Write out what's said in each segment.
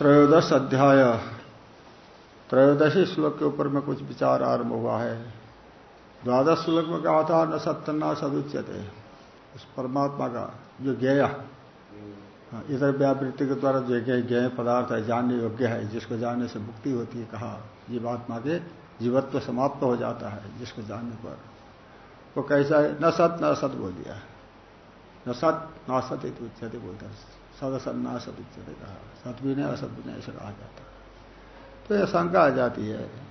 त्रयोदश अध्याय। त्रयोदशी श्लोक के ऊपर में कुछ विचार आरंभ हुआ है। द्वादश श्लोक में कहा था न सत्यन्ना सदुच्यते। उस परमात्मा का जो ज्ञेय। हाँ, इधर व्यावृत्ति के द्वारा जो ज्ञेय ज्ञेय पदार्थ है जानने योग्य है जिसको जानने से मुक्ति होती है कहा जीवात्मा के जीवत्व समाप्त हो जाता है जिसको जानने पर। वो कैसा है? न सत न असत बोल दिया। न सत न सत उच्चते बोलता है। सद सन्ना सत उच्चते कहा भी नहीं ऐसा कहा जाता तो यह शंका आ जाती है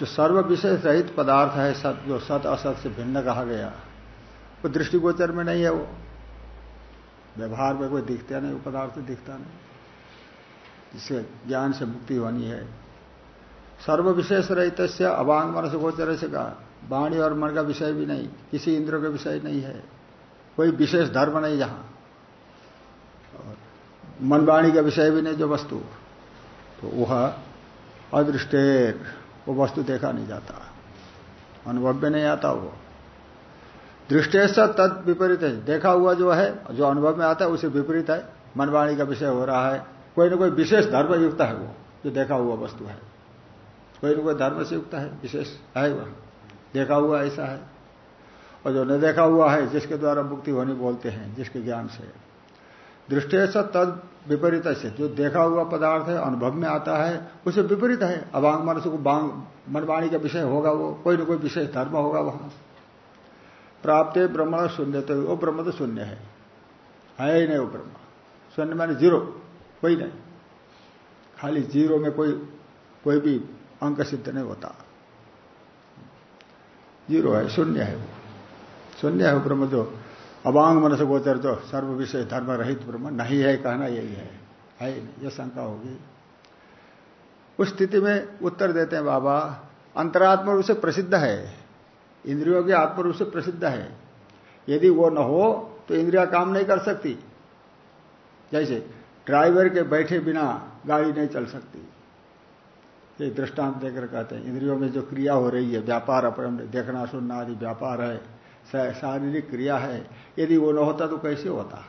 जो सर्व विशेष रहित पदार्थ है, सत, जो सत असत से भिन्न कहा गया, वो तो दृष्टिगोचर में नहीं है वो। व्यवहार में कोई दिखता नहीं, वो पदार्थ दिखता नहीं। जिससे ज्ञान से मुक्ति होनी है। सर्व विशेष रहित से अभांग मन से गोचर से कहा। वाणी और मन का विषय भी नहीं, किसी इंद्र का विषय नहीं है। कोई विशेष धर्म नहीं जहाँ। मन वाणी का विषय भी नहीं, जो वस्तु। तो वह अदृष्टेर वो वस्तु देखा नहीं जाता। अनुभव में नहीं आता वो। दृष्टेश तद विपरीत है। देखा हुआ जो है, जो अनुभव में आता है, उसे विपरीत है। मनवाणी का विषय हो रहा है। कोई ना कोई विशेष धर्म युक्त है वो, जो देखा हुआ वस्तु है। कोई ना कोई धर्म से युक्त है, विशेष है वह। देखा हुआ ऐसा है। और जो न देखा हुआ है, जिसके द्वारा मुक्ति होनी बोलते हैं, जिसके ज्ञान से। दृष्टेश तद विपरीत से जो देखा हुआ पदार्थ है, अनुभव में आता है, उसे विपरीत है। अभांग मनस को बांग, मनवाणी का विषय होगा वो, कोई ना कोई विशेष धर्म होगा वहाँ। प्राप्त ब्रह्म, शून्य तो वो ब्रह्म तो शून्य है। है ही नहीं वो ब्रह्म। शून्य माने ज़ीरो, कोई नहीं। खाली ज़ीरो में कोई कोई भी अंक सिद्ध नहीं होता। ज़ीरो है, शून्य है वो। शून्य है ब्रह्म जो अबांग मन से गोचर जो सर्व विषय धर्म रहित ब्रह्म, नहीं है, कहना यही है। है यह शंका होगी। उस स्थिति में उत्तर देते हैं बाबा, अंतरात्मा रूप से प्रसिद्ध है, इंद्रियों के आत्म रूप से प्रसिद्ध है। यदि वो न हो तो इंद्रिया काम नहीं कर सकती। जैसे ड्राइवर के बैठे बिना गाड़ी नहीं चल सकती। ये दृष्टांत देकर कहते हैं, इंद्रियों में जो क्रिया हो रही है, व्यापार अपने देखना, सुनना आदि व्यापार है शारीरिक क्रिया है। यदि वो न होता तो कैसे होता?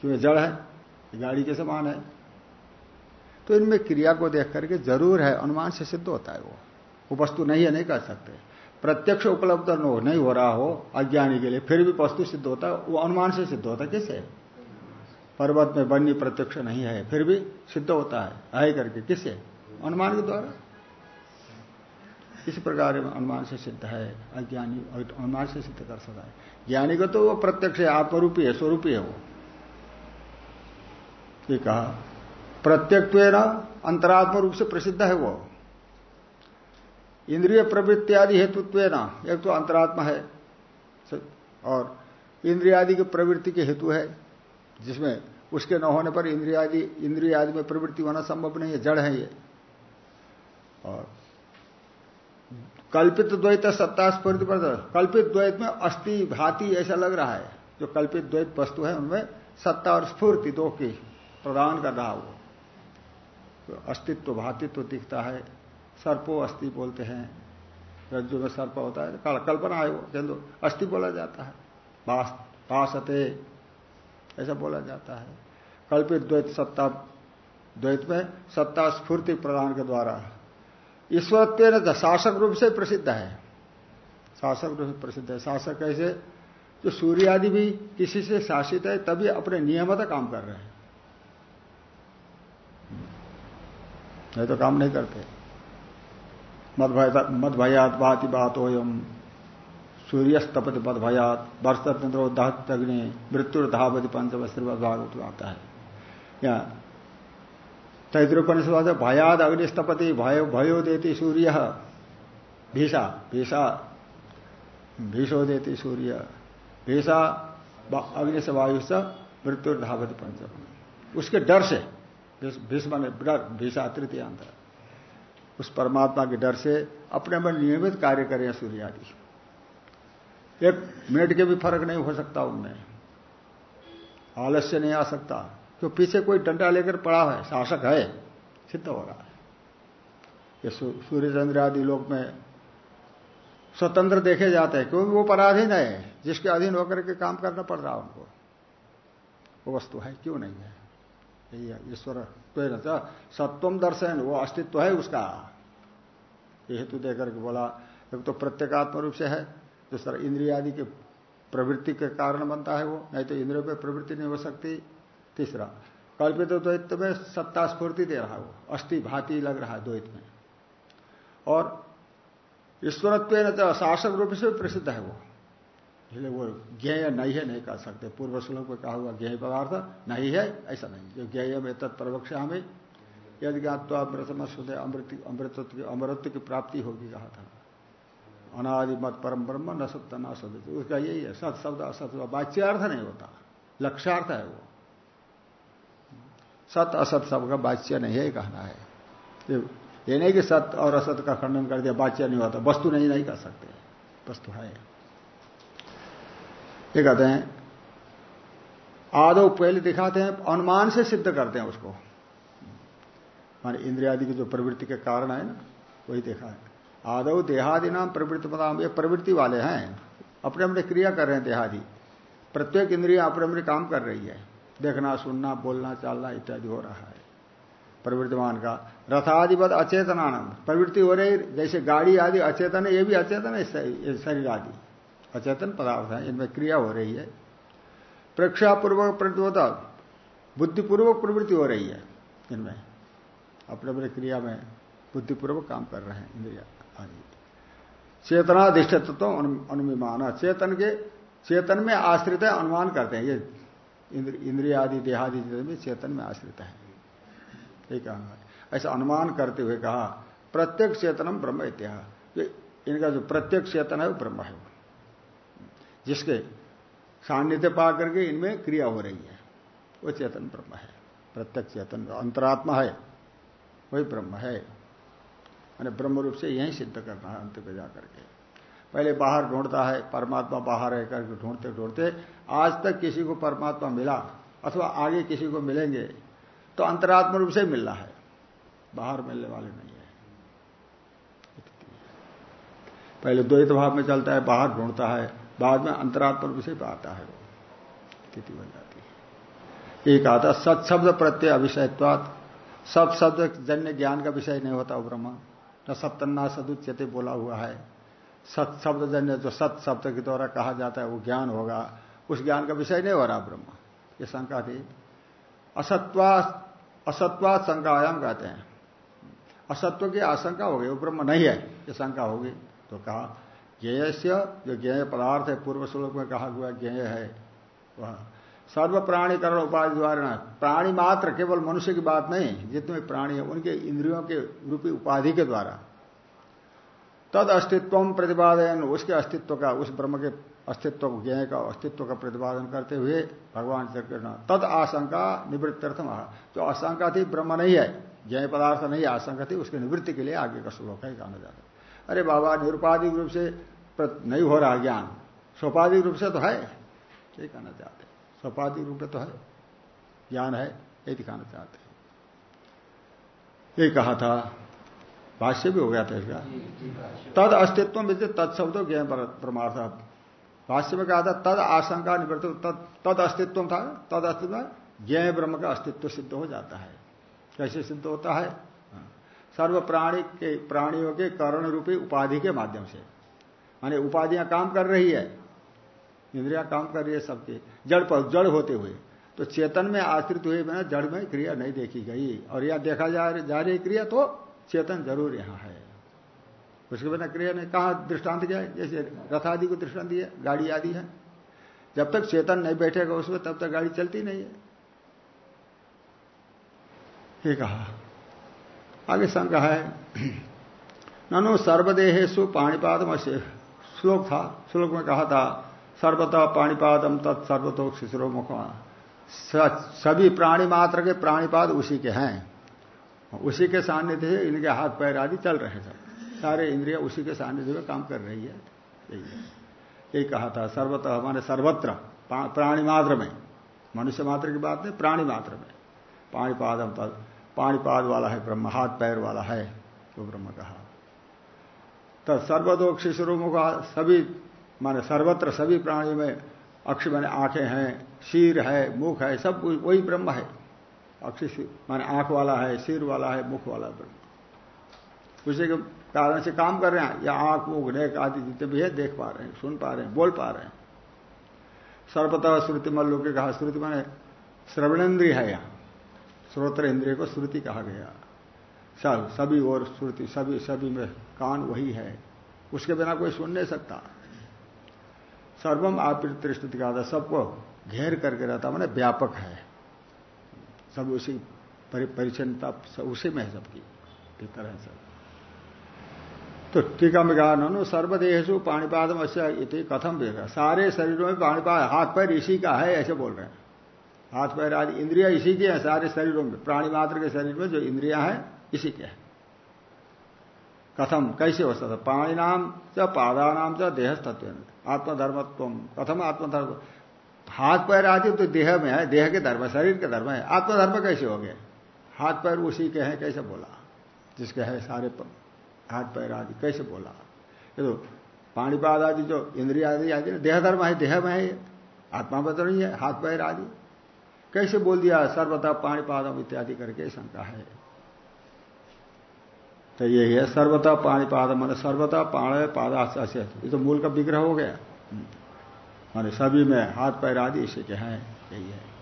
क्योंकि जड़ है गाड़ी के समान है। तो इनमें क्रिया को देख करके ज़रूर है, अनुमान से सिद्ध होता है वो। वो वस्तु नहीं है, नहीं कर सकते। प्रत्यक्ष उपलब्ध नहीं हो रहा हो, अज्ञानी के लिए फिर भी वस्तु सिद्ध होता है, वो अनुमान से सिद्ध होता है। किससे? पर्वत में बन्नी प्रत्यक्ष नहीं है, फिर भी सिद्ध होता है। है करके किससे? अनुमान के द्वारा। इस प्रकार अनुमान से सिद्ध है, अज्ञानी अनुमान से सिद्ध कर सकता है। ज्ञानी को तो वो प्रत्यक्ष है आत्मरूपी है, स्वरूपी है वो। ये कहा प्रत्यक्व अंतरात्म रूप से प्रसिद्ध है वो। इंद्रिय प्रवृत्ति आदि हेतुत्व ना, एक तो अंतरात्मा है और इंद्रिय आदि की प्रवृत्ति के हेतु है, जिसमें उसके न होने पर इंद्रिय आदि इंद्रिय आदि में प्रवृत्ति होना संभव नहीं है, जड़ है ये। और कल्पित द्वैत सत्ता स्फूर्ति पर कल्पित द्वैत में अस्थि भाति ऐसा लग रहा है। जो कल्पित द्वैत वस्तु है, उनमें सत्ता और स्फूर्ति दो की प्रदान कर रहा वो तो अस्तित्व भातित्व दिखता है। सर्पो अस्थि बोलते हैं। रज्जु में सर्प होता है कल्पना है वो, किंतु अस्थि बोला जाता है। पासते ऐसा बोला जाता है। कल्पित द्वैत सत्ता द्वैत में सत्ता स्फूर्ति प्रदान के द्वारा ईश्वरत्व शासक रूप से प्रसिद्ध है। शासक रूप से प्रसिद्ध है। शासक कैसे जो सूर्य आदि भी किसी से शासित है, तभी अपने नियमता काम कर रहे हैं। नहीं तो काम नहीं करते। मद भयात बाति बात होयम सूर्यस्तपति मद भयात वर्षतंत्रो दहत अग्नि धावती पंचम भागवत आता है। या तैतृपनिषद भयाद अग्निस्तपति भयो भयो देती सूर्य। भीषा भीषा भीषो देती सूर्य। भीषा अग्नि से वायु से मृत्यु धावत पंचम उसके डर से भीष्म ने डर, भीषा तृतीयांत उस परमात्मा के डर से अपने में नियमित कार्य करें सूर्य आदि। एक मिनट के भी फ़र्क नहीं हो सकता उनमें। आलस्य नहीं आ सकता। क्यों पीछे कोई डंडा लेकर पड़ा है, शासक है, सिद्ध हो रहा है। ये सूर्य चंद्र आदि लोग में स्वतंत्र देखे जाते हैं, क्योंकि वो पराधीन है, जिसके अधीन होकर के काम करना पड़ रहा उनको। वो वस्तु है, क्यों नहीं है? यही है, ईश्वर तो सत्वम दर्शन, वो अस्तित्व है उसका। ये हेतु देकर के बोला, एक तो प्रत्येकात्म रूप से है, दूसरा इंद्रिया आदि के प्रवृत्ति के कारण बनता है वो, नहीं तो इंद्रियों पर प्रवृत्ति नहीं हो सकती। तीसरा कल्पित द्वैत में सत्ता स्फूर्ति दे रहा है वो, अस्थि भाती लग रहा है द्वैत में। और ईश्वरत्व न शासक रूप से प्रसिद्ध है वो। इसलिए वो ज्ञेय नहीं है, नहीं कह सकते। पूर्व श्लोक में कहा हुआ ज्ञेय पदार्थ नहीं है, ऐसा नहीं। जो ज्ञेय में तत्प्रवक्षा हमें यदि ज्ञातवा अमृतम शुद्ध अमृत, अमृतत्व अमृत की प्राप्ति होगी, कहा था। अनादि मत परम ब्रह्म न सत्य न सत्य उसका यही है, सत शब्द असत वाच्यार्थ नहीं होता। लक्ष्यार्थ है वो। सत असत सब का वाच्य नहीं है कहना है। ये नहीं कि सत्य और असत का खंडन कर दिया वाच्य नहीं होता वस्तु नहीं नहीं कर सकते। वस्तु है। ये कहते हैं, आदो पहले दिखाते हैं, अनुमान से सिद्ध करते हैं उसको। माने इंद्रियादि की जो प्रवृत्ति के कारण है ना, वही देखा है। आदो देहादि नाम प्रवृत्ति पदाम ये प्रवृत्ति वाले हैं। अपने अपने क्रिया कर रहे हैं देहादि। प्रत्येक इंद्रिया अपने अपने काम कर रही है। देखना, सुनना, बोलना, चालना इत्यादि हो रहा है। प्रवृत्तिमान का रथादिपद अचेतनानंद। प्रवृत्ति हो रही, जैसे गाड़ी आदि अचेतन है ये भी अचेतन है शरीर आदि। अचेतन पदार्थ है, इनमें क्रिया हो रही है। प्रेक्षापूर्वक प्रतिबोधा बुद्धिपूर्वक प्रवृत्ति हो रही है इनमें। अपने अपने क्रिया में बुद्धिपूर्वक काम कर रहे हैं इंद्रिया आदि। चेतनाधिष्ठित तो अनुमान चेतन के, चेतन में आश्रित है, अनुमान करते हैं। ये इंद्रिया आदि देहादि में चेतन में आश्रित है। कहना है। ऐसा अनुमान करते हुए कहा, प्रत्येक चेतनम ब्रह्म इत्याह इनका जो प्रत्येक चेतन है, वो ब्रह्म है। जिसके सान्निध्य पा करके इनमें क्रिया हो रही है, वो चेतन ब्रह्म है। प्रत्यक्ष चेतन अंतरात्मा है, वही ब्रह्म है। मैंने ब्रह्म रूप से यही सिद्ध करना है, अंत पे जाकर के। पहले बाहर ढूंढता है, परमात्मा बाहर है करके ढूंढते ढूंढते आज तक किसी को परमात्मा मिला अथवा आगे किसी को मिलेंगे तो अंतरात्म रूप से मिलना है। बाहर मिलने वाले नहीं है। पहले द्वैत भाव में चलता है, बाहर ढूंढता है, बाद में अंतरात्म रूप से पाता है। वो स्थिति बन जाती है। एक आता सत्शब्द प्रत्यय अभिषयत्वात सब शब्द जन्य ज्ञान का विषय नहीं होता ब्रह्म। न सप्तन्ना सदुच्यते बोला हुआ है। सत शब्द जन्य, जो सत शब्द के द्वारा कहा जाता है, वो ज्ञान होगा। उस ज्ञान का विषय नहीं हो रहा ब्रह्म। ये शंका थी। असत्वा असत्वा शंकायाम कहते हैं। असत्व की आशंका हो गई, वो ब्रह्म नहीं है, ये शंका होगी। तो कहा ज्ञेय जो ज्ञेय पदार्थ है, पूर्व श्लोक में कहा हुआ ज्ञेय है, वह सर्व प्राणीकरण उपाधि द्वारा, प्राणी मात्र, केवल मनुष्य की बात नहीं, जितने प्राणी है, उनके इंद्रियों के रूपी उपाधि के द्वारा। तद अस्तित्व प्रतिपादन उसके अस्तित्व का, उस ब्रह्म के अस्तित्व ज्ञ का अस्तित्व का प्रतिपादन करते हुए भगवान श्री तद आशंका निवृत्त्यर्थम जो आशंका थी ब्रह्म नहीं है ज्ञ पदार्थ नहीं आशंका थी उसकी निवृत्ति के लिए आगे का श्लोक है कहना जाता अरे बाबा निरुपाधिक रूप से नहीं हो रहा ज्ञान। स्वपाधिक रूप से तो है ये कहना चाहते स्वपाधिक रूप से तो है ज्ञान है ये दिखाना चाहते हैं। ये कहा था भाष्य भी हो गया था इसका। तद अस्तित्व में तत्शब्द ज्ञान परमार्थ भाष्य में कहा था तद आशंका निवृत्त तद तद अस्तित्व था तद अस्तित्व ज्ञ ब्रह्म का अस्तित्व सिद्ध हो जाता है। कैसे सिद्ध होता है? सर्व प्राणी के प्राणियों के कर्ण रूपी उपाधि के माध्यम से। माने उपाधियाँ काम कर रही है इंद्रिया काम कर रही है सबके जड़ पर जड़ होते हुए। तो चेतन में आश्रित हुए बिना जड़ में क्रिया नहीं देखी गई। और यह देखा जा, जा रही क्रिया तो चेतन ज़रूर यहाँ है। उसके बिना क्रिया ने कहा दृष्टांत क्या है? जैसे रथ आदि को दृष्टांत दिया, गाड़ी आदि है। जब तक चेतन नहीं बैठेगा उसमें, तब तक गाड़ी चलती नहीं है। ये कहा। आगे शंका है, ननु सर्वदेहेशु पाणीपादम श्लोक था, श्लोक में कहा था, सर्वतः पाणीपादम तत् सर्वतो शिशुरो सभी प्राणी मात्र के प्राणीपाद उसी के हैं। उसी के सान्निध्य से इनके हाथ पैर आदि चल रहे हैं सारे इंद्रिया उसी के सानिध्य में काम कर रही है। यही यही कहा था, सर्वतः माने सर्वत्र प्राणी मात्र में। मनुष्य मात्र की बात नहीं, प्राणी मात्र में। पाणीपाद पाणीपाद वाला है ब्रह्म, हाथ पैर वाला है तो ब्रह्म कहा। तो सर्वदोक शिशुरों का सभी, माने सर्वत्र सभी प्राणी में अक्ष माने आँखें हैं, शीर है, मुख है, सब वही ब्रह्म है। अक्ष माने आँख वाला है सिर वाला है, मुख वाला ब्रह्म। उसी के कारण से काम कर रहे हैं, या आँख मुख नेक आदि जितने भी है, देख पा रहे हैं, सुन पा रहे हैं, बोल पा रहे हैं। सर्वतः श्रुति मल्लू के कहा, श्रुति माने श्रवणेन्द्रिय है यहाँ। श्रोत्र इंद्रिय को श्रुति कहा गया। सब, सभी और श्रुति, सभी सभी में कान वही है। उसके बिना कोई सुन नहीं सकता। सर्वम आपृत स्थिति का सबको घेर करके रहता, मैंने व्यापक है। सब उसी परिचन्नता उसी में है सबकी। भीतर है सब तो टीका में कहा नो सर्वदेशु पाणीपादम अश्य कथम वेगा सारे शरीरों में पाणीपाद, हाथ पैर इसी का है, ऐसे बोल रहे हैं। हाथ पैर आदि इंद्रिया इसी के हैं, सारे शरीरों में। प्राणी मात्र के शरीर में जो इंद्रिया है, इसी के हैं। कथम कैसे हो सकता पाणी नाम च पादा नाम च देह तत्व आत्मधर्मत्व। कथम आत्मधर्म? हाथ पैर आदि तो देह में है, देह के धर्म, शरीर के धर्म है। आत्मधर्म कैसे हो गए हाथ पैर उसी के हैं, कैसे बोला? जिसके है सारे हाथ पैर आदि, कैसे बोला? ये तो पाणीपाद आदि जो इंद्रिया आदि आदि देह धर्म है, देह में है आत्मा में तो नहीं है, हाथ पैर आदि। कैसे बोल दिया? सर्वता पाणीपादम इत्यादि करके शंका है। तो यही है सर्वता पाणीपाद मान सर्वता पाण पादा ये तो मूल का विग्रह हो गया। माने सभी में हाथ पैर आदि इसी के हैं, यही है।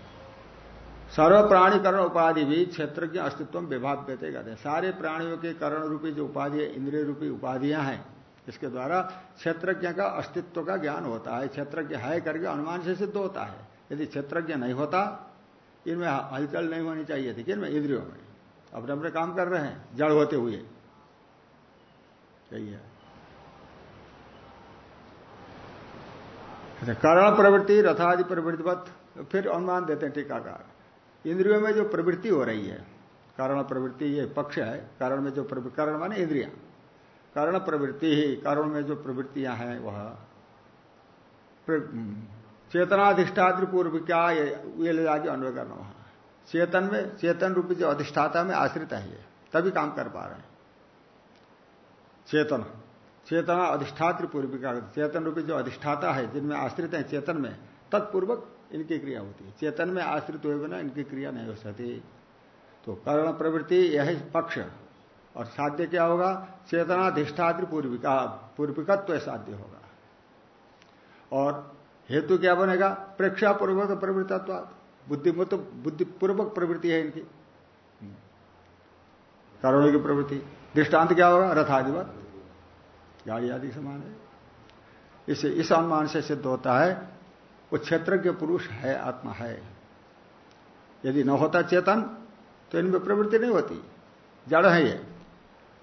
सर्व प्राणीकरण उपाधि भी क्षेत्र के अस्तित्व में विभाग देते कहते हैं। सारे प्राणियों के करण रूपी जो उपाधि है इंद्रिय रूपी उपाधियाँ हैं इसके द्वारा क्षेत्रज्ञ का अस्तित्व का ज्ञान होता है। क्षेत्रज्ञ है करके अनुमान से सिद्ध होता है। यदि क्षेत्रज्ञ नहीं होता इनमें हलचल नहीं होनी चाहिए थी किन में इंद्रियों में अपने अपने काम कर रहे हैं जड़ होते हुए। है। अच्छा, करण प्रवृत्ति रथादि प्रवृत्तिवत फिर अनुमान देते हैं टीकाकार। इंद्रियों में जो प्रवृत्ति हो रही है, कारण प्रवृत्ति ये पक्ष है, कारण में जो करण माने इंद्रिया। कारण प्रवृत्ति ही, कारण में जो प्रवृत्तियाँ हैं वह। चेतनाधिष्ठात्र पूर्व क्या ये ले जाके अन्वय करना वहाँ। चेतन में, चेतन रूपी जो अधिष्ठाता में आश्रित है ये, तभी काम कर पा रहे हैं। चेतन, चेतना अधिष्ठात्र पूर्विका चेतन रूपी जो अधिष्ठाता है, जिनमें आश्रित है चेतन में, तत्पूर्वक इनकी क्रिया होती है। चेतन में आश्रित हुए बिना इनकी क्रिया नहीं हो सकती। तो कर्ण प्रवृत्ति, यह पक्ष। और साध्य क्या होगा? चेतनाधिष्ठात्र पूर्विका, पूर्विकत्व साध्य होगा। और हेतु क्या बनेगा? प्रेक्षापूर्वक प्रवृत्तत्व बुद्धिमत बुद्धिपूर्वक प्रवृत्ति है इनकी। कारणों की प्रवृत्ति। दृष्टांत क्या होगा? रथाधिपत। गाड़ी आदि समान है। इसे इस अनुमान से सिद्ध होता है। वो क्षेत्र के पुरुष है, आत्मा है। यदि न होता चेतन तो इनमें प्रवृत्ति नहीं होती। जड़ है ये।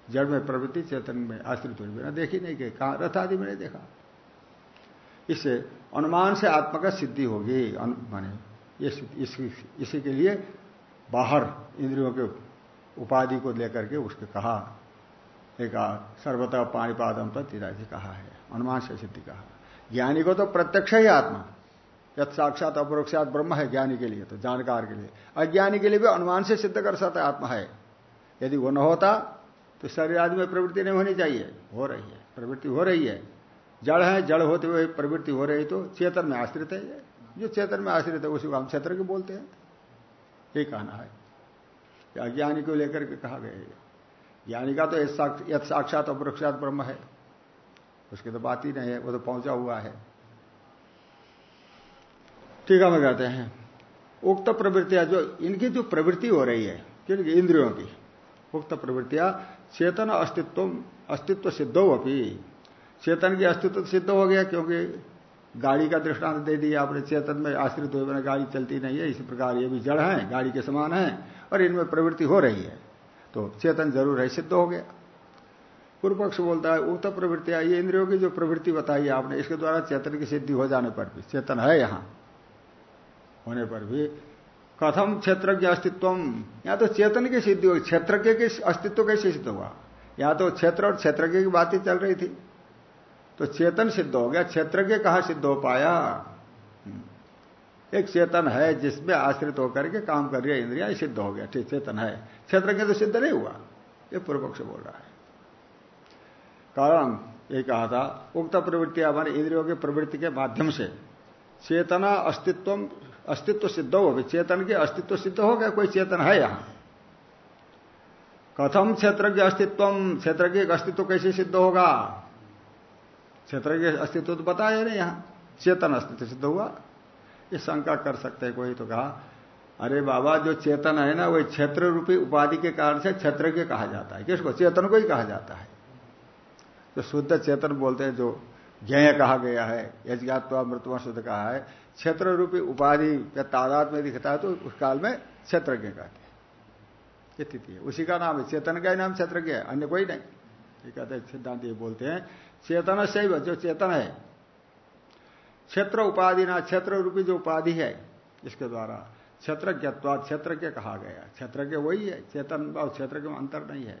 जड़ में प्रवृत्ति, चेतन में आश्रित हुई बिना देखी नहीं गई। कहा? रथ आदि में देखा। इससे अनुमान से आत्मा का सिद्धि होगी। माने इसी के लिए बाहर इंद्रियों के उपाधि को लेकर के उसके कहा। एक सर्वतः पाणीपादम तो तीराजी कहा है। अनुमान से सिद्धि कहा। ज्ञानी को तो प्रत्यक्ष ही आत्मा। यद साक्षात अपरोक्षात ब्रह्म है ज्ञानी के लिए तो जानकार के लिए। अज्ञानी के लिए भी अनुमान से सिद्ध कर सकता आत्मा है। यदि वो न होता तो शरीर आदि में प्रवृत्ति नहीं होनी चाहिए। हो रही है, प्रवृत्ति हो रही है। जड़ है, जड़ होते हुए प्रवृत्ति हो रही तो चेतन में आश्रित है जो चेतन में आश्रित है, उसी को हम क्षेत्र के बोलते हैं। ये कहना है। अज्ञानी को लेकर के कहा गया है ज्ञानी का तो यद साक्षात अपरक्षात ब्रह्म है। उसकी तो बात ही नहीं है, वो तो पहुँचा हुआ है। ठीक में कहते हैं, उक्त प्रवृत्तियाँ जो, इनकी जो प्रवृत्ति हो रही है क्योंकि इंद्रियों की। उक्त प्रवृत्तियाँ चेतन अस्तित्व अस्तित्व सिद्धो अपनी चेतन की अस्तित्व सिद्ध हो गया, क्योंकि गाड़ी का दृष्टांत दे दिया आपने, चेतन में आश्रित हुए गाड़ी चलती नहीं है, इसी प्रकार ये भी जड़ है, गाड़ी के समान है, और इनमें प्रवृत्ति हो रही है। तो चेतन ज़रूर है, सिद्ध हो गया। पूर्व पक्ष बोलता है, उक्त प्रवृत्तियाँ, ये इंद्रियों की जो प्रवृत्ति बताई आपने, इसके द्वारा चेतन की सिद्धि हो जाने पर भी, चेतन है यहाँ। होने पर भी कथम क्षेत्र के अस्तित्व या तो चेतन की सिद्धि होगी क्षेत्र के अस्तित्व कैसे सिद्ध हुआ? या तो क्षेत्र और क्षेत्र की ही चल रही थी। तो चेतन सिद्ध हो गया क्षेत्र के कहा सिद्ध हो पाया? एक चेतन है जिसमें आश्रित होकर के काम कर रही है, इंद्रिया सिद्ध हो गया। ठीक, चेतन है। क्षेत्र के तो सिद्ध नहीं हुआ, ये पूर्व पक्ष बोल रहा है। कारण ये कहा था, उक्त प्रवृत्ति हमारे इंद्रियों की प्रवृत्ति के माध्यम से चेतना अस्तित्व अस्तित्व सिद्ध हो चेतन के अस्तित्व सिद्ध हो गया, कोई चेतन है यहाँ? कथम क्षेत्र के अस्तित्व क्षेत्र के अस्तित्व कैसे सिद्ध होगा? क्षेत्र के अस्तित्व तो बताया नहीं यहाँ। चेतन अस्तित्व सिद्ध हुआ। ये शंका कर सकते हैं कोई तो कहा, अरे बाबा, जो चेतन है ना, वही क्षेत्र रूपी उपाधि के कारण से क्षेत्र के कहा जाता है। किसको? चेतन को ही कहा जाता है। जो शुद्ध चेतन बोलते हैं, जो ज्ञ कहा गया है यजगात्वा मृतवा शुद्ध कहा है क्षेत्र रूपी उपाधि या तादाद में दिखता है तो उस काल में क्षेत्रज्ञ कहते हैं। तिथि है। उसी का नाम है। चेतन का ही नाम क्षेत्र है। अन्य कोई नहीं। ये कहते हैं, सिद्धांत ये बोलते हैं, चेतन से जो चेतन है। क्षेत्र उपाधि ना क्षेत्र रूपी जो उपाधि है, इसके द्वारा क्षेत्र ज्ञत्वा क्षेत्र के कहा गया क्षेत्र के वही है। चेतन और क्षेत्र के अंतर नहीं है।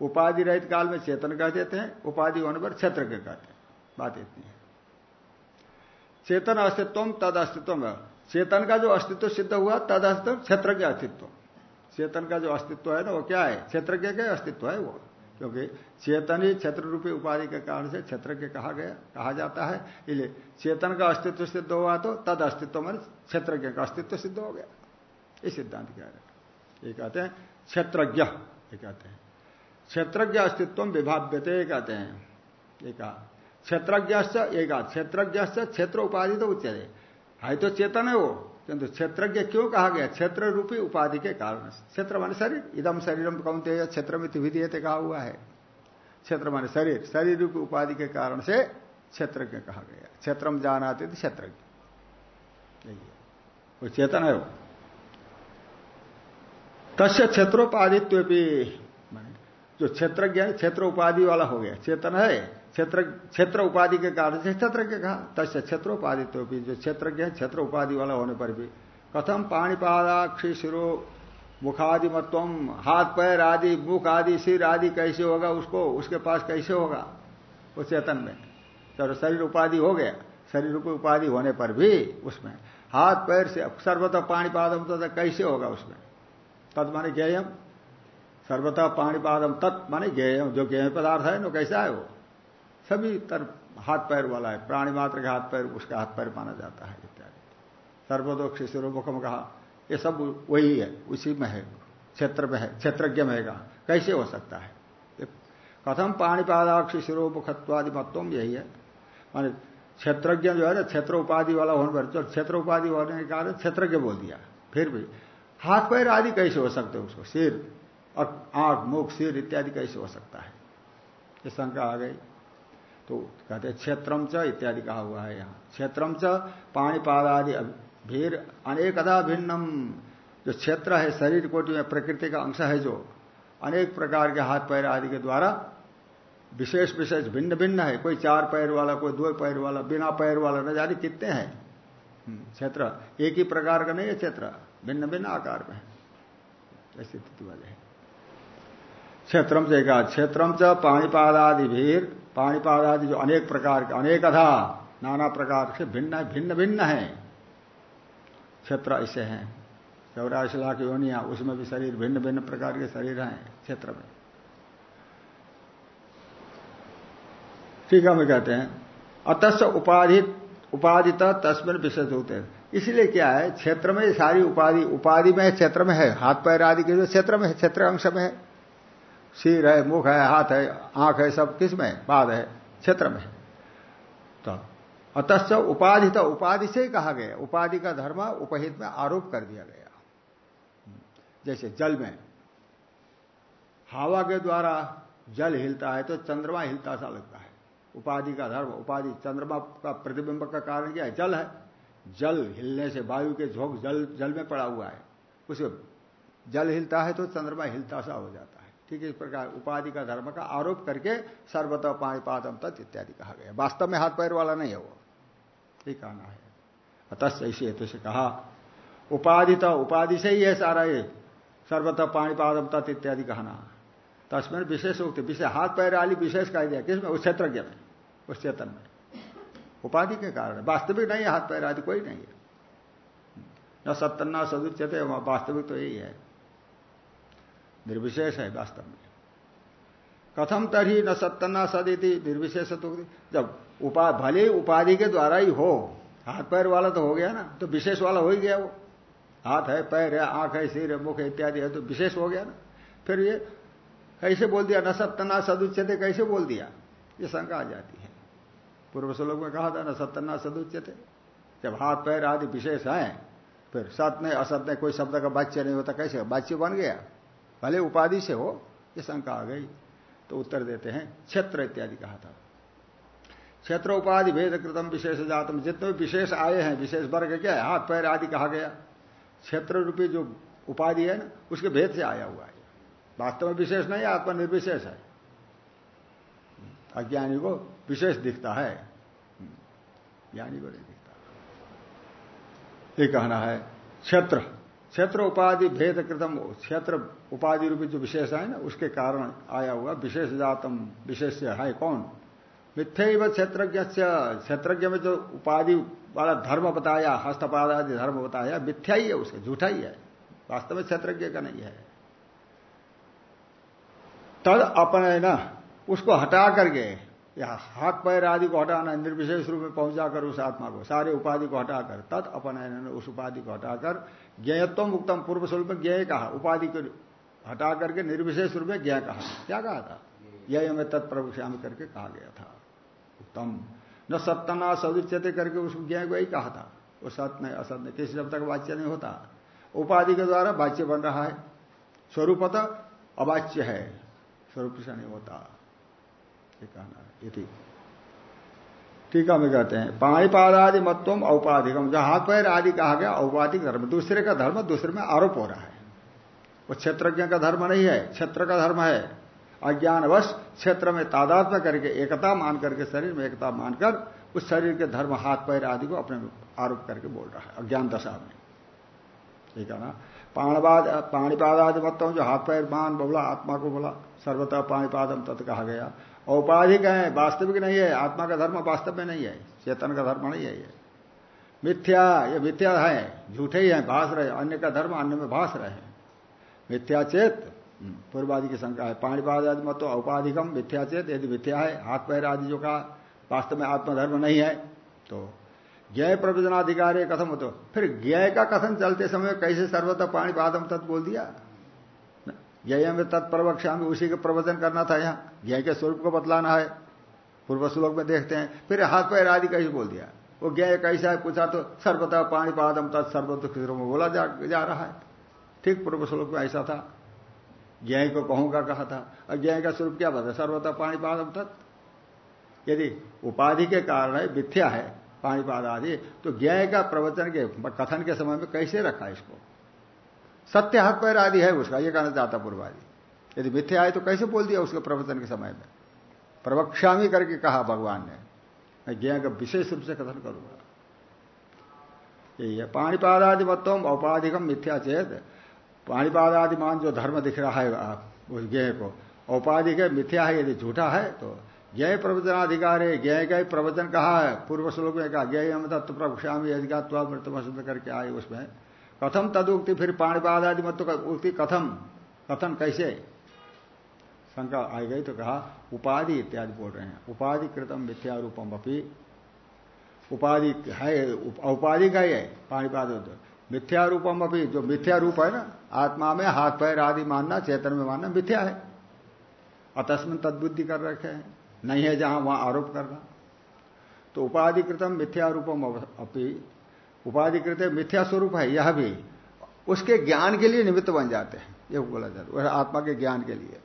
उपाधि रहित काल में चेतन कह देते हैं, उपाधि होने पर क्षेत्र के कहते हैं। बात इतनी है। चेतन अस्तित्व तद अस्तित्व चेतन का जो अस्तित्व सिद्ध हुआ, तद अस्तित्व क्षेत्र के अस्तित्व। चेतन का जो अस्तित्व है ना, वो क्या है? क्षेत्र के अस्तित्व है वो? क्योंकि चेतन ही क्षेत्र रूपी उपाधि के कारण से क्षेत्र के कहा गया, कहा जाता है। इसलिए चेतन का अस्तित्व सिद्ध हुआ तो तद अस्तित्व में क्षेत्र के अस्तित्व सिद्ध हो गया। ये सिद्धांत क्या रहे ये कहते हैं क्षेत्रज्ञ, ये कहते हैं। क्षेत्रज्ञ अस्तित्व विभाव्यते कहते हैं। ये कहा। क्षेत्रज्ञ एक क्षेत्रज्ञ क्षेत्र उपाधि तो उच्च है तो चेतन है वो किंतु क्षेत्रज्ञ क्यों कहा गया? क्षेत्र रूपी उपाधि के कारण। क्षेत्र माने शरीर। इदम शरीरम कौनते क्षेत्र में विधीयते कहा हुआ है। क्षेत्र माने शरीर। शरीर रूपी उपाधि के कारण से क्षेत्रज्ञ कहा गया। क्षेत्र में जाना आते थे क्षेत्रज्ञ। वो चेतन है। वो तस्य क्षेत्रोपाधित्व भी जो क्षेत्रज्ञ क्षेत्र उपाधि वाला हो गया। चेतन है। क्षेत्र क्षेत्र उपाधि के कारण से क्षेत्र के कहा, तस्य क्षेत्र उपाधि तो भी, जो क्षेत्र के क्षेत्र उपाधि वाला होने पर भी। कथम पाणीपादाक्षी शिरो मुखादि मतम हाथ पैर आदि, मुख आदि, सिर आदि कैसे होगा, उसको, उसके पास कैसे होगा? उस चेतन में। चलो शरीर उपाधि हो गया। शरीर की उपाधि होने पर भी उसमें हाथ पैर से सर्वतः पाणीपादम तो कैसे होगा उसमें? तद माने ज्ञेयम। सर्वतः पाणीपादम तत् माने ज्ञेयम। जो ज्ञेय पदार्थ है ना कैसा है वो? सभी तरफ़ हाथ पैर वाला है। प्राणी मात्र के हाथ पैर, उसका हाथ पैर माना जाता है, इत्यादि। सर्वदोक्ष शिरोमुखम कहा, ये सब वही है, उसी में है, क्षेत्र में है, क्षेत्रज्ञ में है कैसे हो सकता है? कथम पाणीपादाक्ष, शिरोमुखत्वादि मत्व यही है। मान क्षेत्रज्ञ जो है ना क्षेत्र उपाधि वाला होने पर जो क्षेत्र उपाधि होने के कारण क्षेत्रज्ञ बोल दिया। फिर भी हाथ पैर आदि कैसे हो सकते हैं उसको? सिर आँख, मुख, सिर इत्यादि कैसे हो सकता है? ये शंका आ गई। तो कहते क्षेत्रम च इत्यादि कहा हुआ है यहाँ। क्षेत्रम च पाणीपाद आदि भीर अनेकदा भिन्नम। जो क्षेत्र है शरीर कोटि में प्रकृति का अंश है जो अनेक प्रकार के हाथ पैर आदि के द्वारा विशेष विशेष भिन्न भिन्न है। कोई चार पैर वाला कोई दो पैर वाला बिना पैर वाला न जाने कितने हैं। हम्म, क्षेत्र एक ही प्रकार का नहीं है क्षेत्र भिन्न भिन्न आकार में है। ऐसी स्थिति वाले है। क्षेत्रम से क्षेत्रम च पाणीपादादि भीर पाणीपाद आदि जो अनेक प्रकार के, अनेक अधा नाना प्रकार से भिन्न भिन्न भिन्न है। क्षेत्र ऐसे हैं। चौरासी लाख योनिया, उसमें भी शरीर भिन्न भिन्न प्रकार के शरीर हैं क्षेत्र में। ठीक है कहते हैं अतस् उपाधि उपाधित तस्मिन विशेष होते हैं इसलिए क्या है, क्षेत्र में सारी उपाधि उपाधि में क्षेत्र में है, हाथ पैर आदि के क्षेत्र में है, क्षेत्र अंश में है। सिर है, मुख है, हाथ है, आँख है, सब किसमें? बाद है, क्षेत्र में। तो अतश्च उपाधि तो उपाधि से ही कहा गया। उपाधि का धर्म उपहित में आरोप कर दिया गया। जैसे जल में, हवा के द्वारा जल हिलता है तो चंद्रमा हिलता सा लगता है। उपाधि का धर्म, उपाधि चंद्रमा का प्रतिबिंब का कारण क्या है? जल है। जल हिलने से वायु के झोंक जल जल में पड़ा हुआ है। उसे जल हिलता है तो चंद्रमा हिलता सा हो जाता है। ठीक इस प्रकार उपाधि का धर्म का आरोप करके सर्वत पाणीपादम तत् इत्यादि कहा गया। वास्तव में हाथ पैर वाला नहीं है वो। ये कहना है। अतः ऐसे हेतु से कहा, उपाधि तो उपाधि से ही है सारा ये। सर्वतः पाणी पादम तत् इत्यादि कहना। तस्में विशेष उक्ति, विशेष हाथ पैर वाली विशेष कह दिया। किसमें? उस क्षेत्रज्ञ में, उस चेतन में। उपाधि के कारण। वास्तविक नहीं है हाथ पैर आदि, कोई नहीं है। न सत्तन्ना सदुच्यते वास्तविक तो यही है। निर्विशेष है वास्तव में। कथम तरही न सत्तना सदिति निर्विशेष तो जब उपा, भले उपाधि के द्वारा ही हो, हाथ पैर वाला तो हो गया ना तो विशेष वाला हो ही गया वो। हाथ है, पैर है, आँख है, सिर है, मुख है, इत्यादि है तो विशेष हो गया ना। फिर ये कैसे बोल दिया? न सत्तना सदुच्यते कैसे बोल दिया? ये शंका आ जाती है। पूर्व श्लोक में कहा था, न सत्तना सदुच्यते जब हाथ, पैर आदि विशेष है, फिर सत ने असत ने कोई शब्द का वाच्य नहीं होता, कैसे? वाच्य बन गया। भले उपाधि से हो, ये शंका आ गई तो उत्तर देते हैं, क्षेत्र इत्यादि कहा था। क्षेत्र उपाधि भेद कृतम विशेष जातम, जितने भी विशेष आए हैं, विशेष वर्ग क्या है हाथ पैर आदि कहा गया। क्षेत्र रूपी जो उपाधि है ना, उसके भेद से आया हुआ है। वास्तव में विशेष नहीं आत्मा निर्विशेष है। अज्ञानी को विशेष दिखता है। ज्ञानी को नहीं दिखता। ये कहना है, क्षेत्र। क्षेत्र उपाधि भेद कृतम क्षेत्र उपाधि रूपी जो विशेष है ना, उसके कारण आया हुआ विशेष जातम, विशेष है कौन? मिथ्य व क्षेत्रज्ञ क्षेत्रज्ञ में जो उपाधि वाला धर्म बताया हस्तपाद आदि धर्म बताया, मिथ्या ही है उसके झूठा ही है। वास्तव में क्षेत्रज्ञ का नहीं है। तद अपने न उसको हटा करके या हाथ पैर आदि को हटाना निर्विशेष रूप में पहुंचाकर उस आत्मा को, सारे उपाधि को हटाकर, तत् अपनयन, उस उपाधि को हटाकर, ज्ञेयत्व मुक्तम पूर्व स्वरूप में ज्ञेय कहा, उपाधि को हटा करके निर्विशेष रूप में ज्ञ कहा। क्या कहा था? यह हमें तत्प्रभुश्याम करके कहा गया था। उत्तम। न सत्तना सदुच्यते करके उस ज्ञ को यही कहा था। वो सत्य नहीं, असत नहीं, किसी शब्द तक वाच्य नहीं होता। उपाधि के द्वारा वाच्य बन रहा है। स्वरूपतः अवाच्य है। स्वरूप से नहीं होता। ये कहना है। इति टीका में कहते हैं पाणीपाद आदि मत्वम औपाधिकम। जो हाथ पैर आदि कहा गया, औपाधिक धर्म। दूसरे का धर्म दूसरे में आरोप हो रहा है। वो क्षेत्रज्ञ का धर्म नहीं है, क्षेत्र का धर्म है। अज्ञानवश क्षेत्र में तादात्म्य करके, एकता मान करके, शरीर में एकता मानकर उस शरीर के धर्म हाथ पैर आदि को अपने आरोप करके बोल रहा है, अज्ञान दशा में। ठीक है ना? पाणपाद पाणीपाद आदि मतों जो हाथ पैर मान बोला आत्मा को बोला, सर्वतः पाणीपादम तत् कहा गया। औपाधिक है वास्तविक नहीं है आत्मा का धर्म वास्तव में नहीं है चेतन का धर्म नहीं है ये। मिथ्या ये मिथ्या है झूठे ही है भाष रहे अन्य का धर्म अन्य में भाष रहे हैं। मिथ्या चेत हम्म, पूर्वादि की शंका है पाणीपाद आदि मत तो औपाधिकम मिथ्या चेत यदि मिथ्या है हाथ पैर आदि जो कहा वास्तव में आत्मधर्म नहीं है तो ज्ञ प्रवचनाधिकारी कथम हो। तो फिर ज्ञ का कथन चलते समय कैसे सर्वतः पाणी पादम तत् बोल दिया? ज्ञ में तत्प्रवक्षा में उसी का प्रवचन करना था यहाँ। ज्ञ के स्वरूप को बतलाना है। पूर्व श्लोक में देखते हैं। फिर हाथ पैर आदि कैसे बोल दिया। वो ज्ञ कैसा है पूछा तो सर्वतः पाणी पादम तत् सर्वत में बोला जा, जा रहा है। ठीक पूर्व श्लोक में ऐसा था। ज्ञ को कहूँगा कहा था। और ज्ञ का स्वरूप क्या बता सर्वतः पाणी पादम तत्। यदि उपाधि के कारण है मिथ्या है पाणीपाद आदि तो ज्ञ का प्रवचन के कथन के समय में कैसे रखा इसको? सत्य हाथ पैर आदि है उसका, ये कहना चाहता पूर्वादि। यदि मिथ्या आए तो कैसे बोल दिया उसके प्रवचन के समय में? प्रवक्षामी करके कहा भगवान ने, मैं ज्ञान का विशेष रूप से कथन करूँगा। यही है पाणीपाद आदि मतोम औपाधिकम मिथ्या चेत। पाणीपाद आदि मान जो धर्म दिख रहा है, आप, उस ज्ञ को, औपाधिक है, मिथ्या है, यदि झूठा है तो ज्ञ प्रवचनाधिकार है, ज्ञ का ही प्रवचन कहा है। पूर्व श्लोक में कहा, ज्ञ हम तत्व प्रभुश्यामी अधिकार मृत्यु करके आए उसमें। कथम तदुक्ति, फिर पाणीपाद आदि मत उक्ति कथम, कथन कैसे? शंका आ गई तो कहा, उपाधि इत्यादि बोल रहे हैं। उपाधि कृतम मिथ्या रूपम अपनी उपाधि है उपाधि का ही है पाणीपाद मिथ्या रूपम अभी जो मिथ्या रूप है ना, आत्मा में हाथ पैर आदि मानना, चेतन में मानना मिथ्या है। अतस्मिन तदबुद्धि कर रखे हैं। नहीं है जहाँ वहाँ आरोप करना। तो उपाधिकृतम मिथ्या रूपम अपनी उपाधिकृत मिथ्या स्वरूप है, यह भी उसके ज्ञान के लिए निमित्त बन जाते हैं। ये बोला जाता है आत्मा के ज्ञान के लिए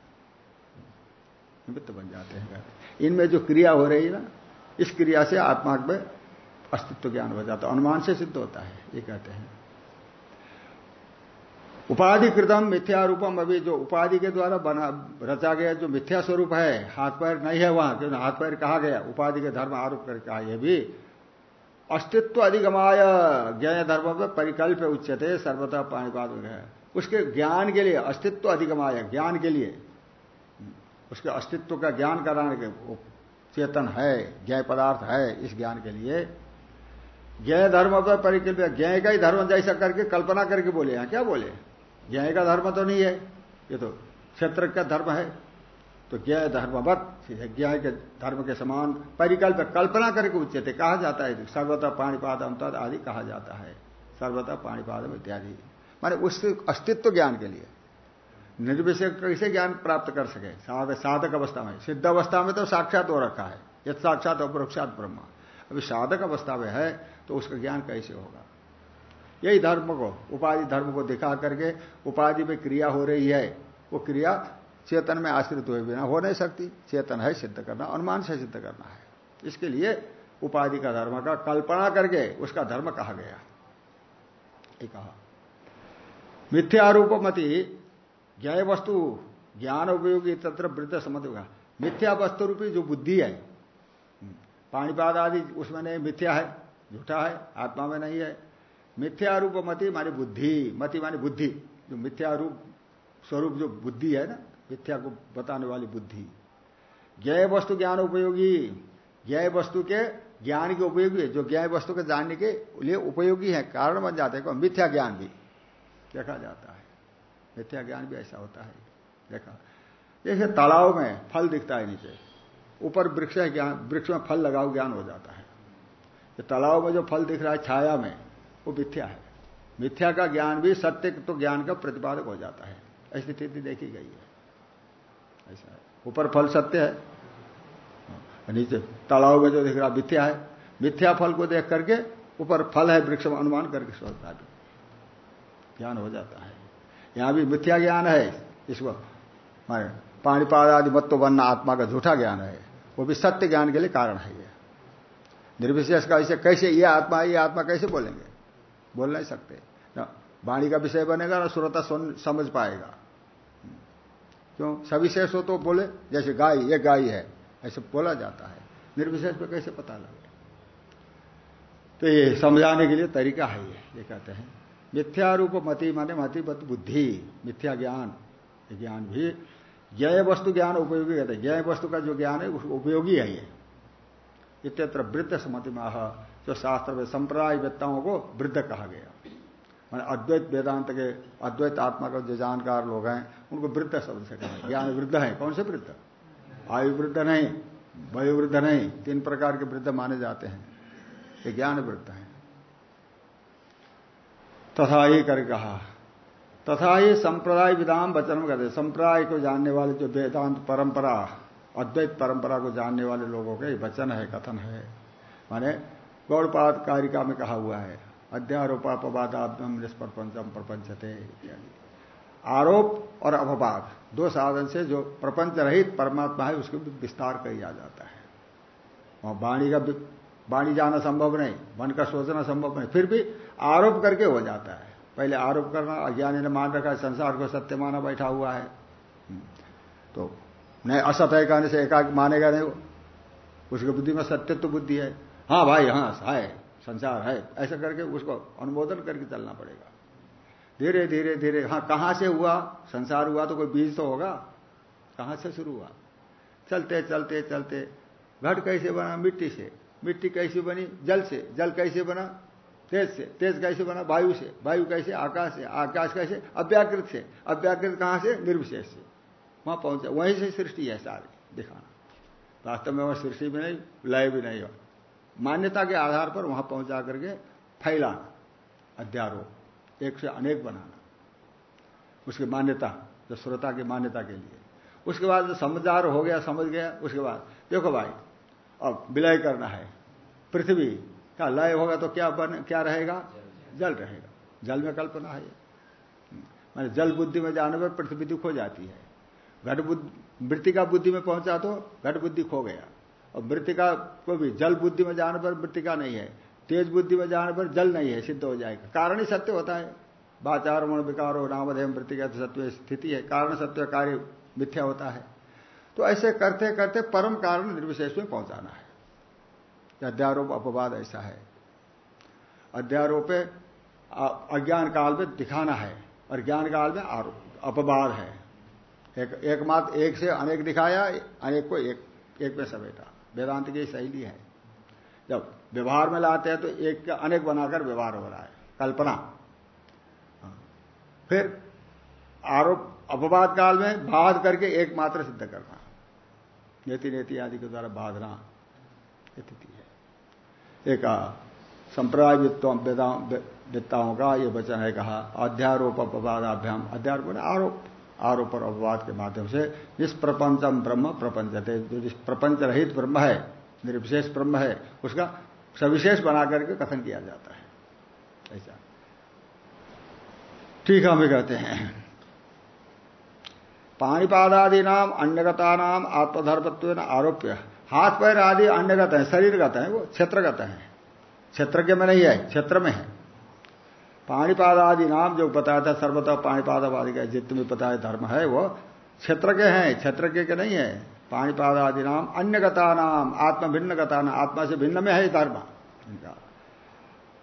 निमित्त बन जाते हैं। इनमें जो क्रिया हो रही है ना, इस क्रिया से आत्मा में अस्तित्व ज्ञान हो जाता है, अनुमान से सिद्ध होता है, ये कहते हैं। उपाधि कृतम मिथ्या रूपम, अभी जो उपाधि के द्वारा बना, रचा गया जो मिथ्या स्वरूप है, हाथ पैर नहीं है वहाँ, क्योंकि हाथ पैर कहा गया, उपाधि के धर्म आरोप करके कहा यह भी अस्तित्व अधिगमाय ज्ञान धर्म परिकल्प उच्चते सर्वथा पाणीपाद है। उसके ज्ञान के लिए अस्तित्व अधिगमाय, ज्ञान के लिए। उसके अस्तित्व का ज्ञान कराने के चेतन है ज्ञ पदार्थ है इस ज्ञान के लिए। ज्ञ धर्म पर परिकल्प ज्ञ का ही धर्म जैसा करके कल्पना करके बोले हैं क्या बोले? ज्ञ का धर्म तो नहीं है, ये तो क्षेत्र का धर्म है। तो ज्ञ धर्मवत ज्ञ के धर्म के समान परिकल्प, कल्पना करके उच्चते कहा जाता है, सर्वता पाणीपाद अंतर आदि कहा जाता है। सर्वता पाणीपादम इत्यादि। माने उस अस्तित्व ज्ञान के लिए। निर्विषय कैसे ज्ञान प्राप्त कर सके। साधक अवस्था में, सिद्ध अवस्था में तो साक्षात हो रखा है। यद साक्षात अपरोक्षात ब्रह्म। अभी साधक अवस्था में है तो उसका ज्ञान कैसे होगा? यही धर्म को, उपाधि धर्म को दिखा करके उपाधि में क्रिया हो रही है। वो क्रिया चेतन में आश्रित हुए बिना हो नहीं सकती। चेतन है सिद्ध करना, अनुमान से सिद्ध करना है। इसके लिए उपाधि का धर्म का कल्पना करके उसका धर्म कहा गया। कहा। मिथ्यारूप मती ज्ञाय वस्तु, ज्ञान उपयोगी तत्र वृद्ध समझ होगा मिथ्या वस्तु रूपी जो बुद्धि है पाणीपाद आदि, उसमें नहीं, मिथ्या है, झूठा है, आत्मा में नहीं है। मिथ्या रूप मति मानी बुद्धि, मति मानी बुद्धि। जो मिथ्यारूप स्वरूप जो बुद्धि है ना मिथ्या को बताने वाली बुद्धि। ज्ञ वस्तु ज्ञान उपयोगी। ज्ञ वस्तु के ज्ञान के उपयोगी। है जो ज्ञ वस्तु के जानने के लिए उपयोगी है, कारण बन जाते हैं मिथ्या ज्ञान भी देखा जाता है। मिथ्या ज्ञान भी ऐसा होता है, देखा। जैसे तालाब में फल दिखता है नीचे, ऊपर वृक्ष है ज्ञान, वृक्ष में फल लगाओ ज्ञान हो जाता है। तालाब में जो फल दिख रहा है छाया में, वो मिथ्या है। मिथ्या का ज्ञान भी सत्य तो ज्ञान का प्रतिपादक हो जाता है। ऐसी स्थिति देखी गई है। ऐसा है। ऊपर फल सत्य है। नीचे तालाब में जो दिख रहा, मिथ्या है। मिथ्या फल को देख करके ऊपर फल है, वृक्ष अनुमान करके सोचता भी ज्ञान हो जाता है। यहाँ भी मिथ्या ज्ञान है। इस इसको मारे पाणीपाद आदि मत्व बनना आत्मा का झूठा ज्ञान है। वो भी सत्य ज्ञान के लिए कारण है ये। निर्विशेष का इसे कैसे, ये आत्मा ये आत्मा कैसे बोलेंगे? बोल नहीं सकते। वाणी का विषय बनेगा, ना श्रोता समझ पाएगा। क्यों? सविशेष हो तो बोले, जैसे गाय, ये गाय है। ऐसे बोला जाता है। निर्विशेष पे कैसे पता लगे? तो ये समझाने के लिए तरीका है ये ये कहते हैं। मिथ्यारूप मति माने मति मत बुद्धि, मिथ्या ज्ञान। ज्ञान भी ज्ञ वस्तु ज्ञान उपयोगी कहते हैं। ज्ञ वस्तु का जो ज्ञान है उपयोगी है ये। इत्यत्र वृद्ध समति माह जो शास्त्र में संप्रदाय वेत्ताओं को वृद्ध कहा गया। मान अद्वैत वेदांत के अद्वैत आत्मा का जो जानकार लोग हैं, उनको वृद्ध शब्द से कहा। ज्ञान वृद्ध है। कौन से वृद्ध? आयु वृद्ध नहीं वयोवृद्ध नहीं, तीन प्रकार के वृद्ध माने जाते हैं। ये ज्ञान वृद्ध है। तथा ही कर कहा, तथा ही संप्रदाय विधान वचन कहते संप्रदाय को जानने वाले जो वेदांत परंपरा, अद्वैत परंपरा को जानने वाले लोगों के वचन है, कथन है। माने गौड़पाद कारिका में कहा हुआ है अध्यारोपापवादात्म निष्प्रपंचम प्रपंचते इत्यादि। आरोप और अपवाद, दो साधन से जो प्रपंच रहित परमात्मा है, उसको विस्तार जा जाता है। वहाँ वाणी का वाणी जाना संभव नहीं, मन का सोचना संभव नहीं, फिर भी आरोप करके हो जाता है। पहले आरोप करना, अज्ञानी ने मान रखा है, संसार को सत्य माना बैठा हुआ है। तो नहीं, असत है कहने से एकाक मानेगा नहीं उसकी बुद्धि में सत्यत्व तो बुद्धि है। हाँ भाई हाँ है। संसार है, ऐसा करके उसको अनुमोदन करके चलना पड़ेगा। धीरे धीरे धीरे हाँ कहाँ से हुआ? संसार हुआ तो कोई बीज तो होगा। कहाँ से शुरू हुआ? चलते चलते चलते। घट कैसे बना? मिट्टी से। मिट्टी कैसी बनी? जल से। जल कैसे बना? तेज से। तेज कैसे बना? वायु से। वायु कैसे? आकाश से। आकाश कैसे? अव्याकृत से। अव्याकृत कहाँ से? निर्विशेष से। वहाँ पहुँचा। वहीं से सृष्टि है सारी। दिखाना। वास्तव में वह सृष्टि भी नहीं, लय भी नहीं हो। मान्यता के आधार पर वहाँ पहुँचा करके फैलाना अध्यारोप एक से अनेक बनाना। उसकी मान्यता जो श्रोता की मान्यता के लिए। उसके बाद जो समझदार हो गया, समझ गया, उसके बाद, देखो भाई, अब विलय करना है। पृथ्वी का लय होगा तो क्या बन, क्या रहेगा? जल रहेगा। जल में कल्पना है। मैंने जल बुद्धि में जाने पर पृथ्वी हो जाती है। घट बुद्धि मृतिका बुद्धि में पहुँचा तो घट बुद्धि खो गया। और मृतिका को भी जल बुद्धि में जाने पर मृतिका नहीं है, तेज बुद्धि में जाने पर जल नहीं है, सिद्ध हो जाएगा। कारण ही सत्य होता है। बाचार मण विकार हो नामधेय मृतिका सत्य स्थिति है। कारण सत्य, कार्य मिथ्या होता है। तो ऐसे करते करते परम कारण निर्विशेष में पहुंचाना है। अध्यारोप, अपवाद ऐसा है। अध्यारोपे अज्ञान काल में दिखाना है और ज्ञान काल में अपवाद है। एक, एकमात्र एक से अनेक दिखाया, अनेक को एक एक में समेटा। वेदांत की शैली है। जब व्यवहार में लाते हैं तो एक का अनेक बनाकर व्यवहार हो रहा है, कल्पना। हाँ। फिर आरोप, अपवाद काल में बाध करके एक मात्र सिद्ध करना। नेति नेति आदि के द्वारा बाधना स्थिति है। एक संप्रदाय वित्ताओं का ये वचन है कहा अध्यारोप अपवादाभ्याम अध्यारोप आरोप आरोप और अपवाद के माध्यम से निष्प्रपंचम ब्रह्म प्रपंचते, जो जिस प्रपंच रहित ब्रह्म है, निर्विशेष ब्रह्म है, उसका सविशेष बना करके कथन किया जाता है। ऐसा। ठीक है, हमें कहते हैं। पाणीपादादि नाम, अन्यगता नाम आत्मधर्मत्व आरोप्य। हाथ पैर आदि अन्यगत है, शरीरगत है, वो क्षेत्रगत है। क्षेत्र के में नहीं है, क्षेत्र में है। पाणीपाद आदि नाम जो बताया था सर्वतः पाणीपाद आदि का जितने बताया धर्म है वो क्षेत्र के हैं क्षेत्र के, के नहीं है। पाणीपाद आदि नाम अन्य गता नाम आत्म भिन्न गता नाम आत्मा से भिन्न में है धर्म।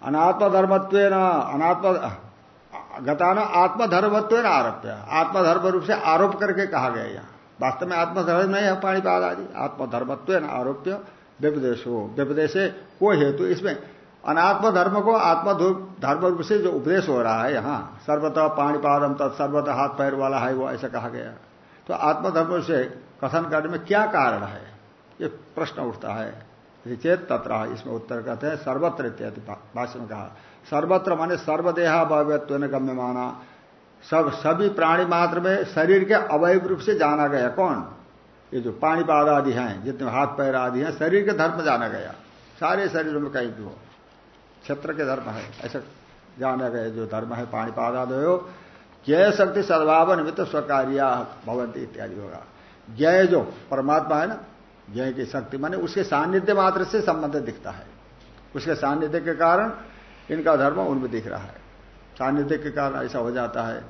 अनात्म धर्मत्व अनात्म गताना आत्मधर्मत्व न आरोप्य आत्मधर्म रूप से आरोप करके कहा गया यहाँ। वास्तव में आत्मधर्म नहीं है पाणीपाद आदि आत्मधर्मत्व आरोप्य व्यपदेश। हो व्यपदेश को हेतु इसमें अनात्म धर्म को आत्म धर्म रूप से जो उपदेश हो रहा है यहाँ, सर्वतः पाणीपादम तत् सर्वतः हाथ पैर वाला है, वो ऐसा कहा गया। तो आत्मधर्म से कथन करने में क्या कारण है? ये प्रश्न उठता है। चेत तत्र इसमें उत्तर कहते हैं, सर्वत्र इत्यादि भाष्य में कहा। सर्वत्र माने सर्वदेहा भव्यत्व ने गम्य माना सब सभी प्राणी मात्र में शरीर के अवैव रूप से जाना गया। कौन? ये जो पाणीपाद आदि हैं, जितने हाथ पैर आदि हैं, शरीर के धर्म जाना गया। सारे शरीरों में कहीं भी हो। क्षेत्र के धर्म है, ऐसा जाना गया जो धर्म है, पाणीपाद आदि हो, जय शक्ति सद्भाव निमित्त स्वकार्या भवंती इत्यादि होगा। जय जो परमात्मा है ना, जय की शक्ति माने उसके सान्निध्य मात्र से संबंध दिखता है। उसके सान्निध्य के कारण इनका धर्म उनमें दिख रहा है। सान्निध्य के कारण ऐसा हो जाता है,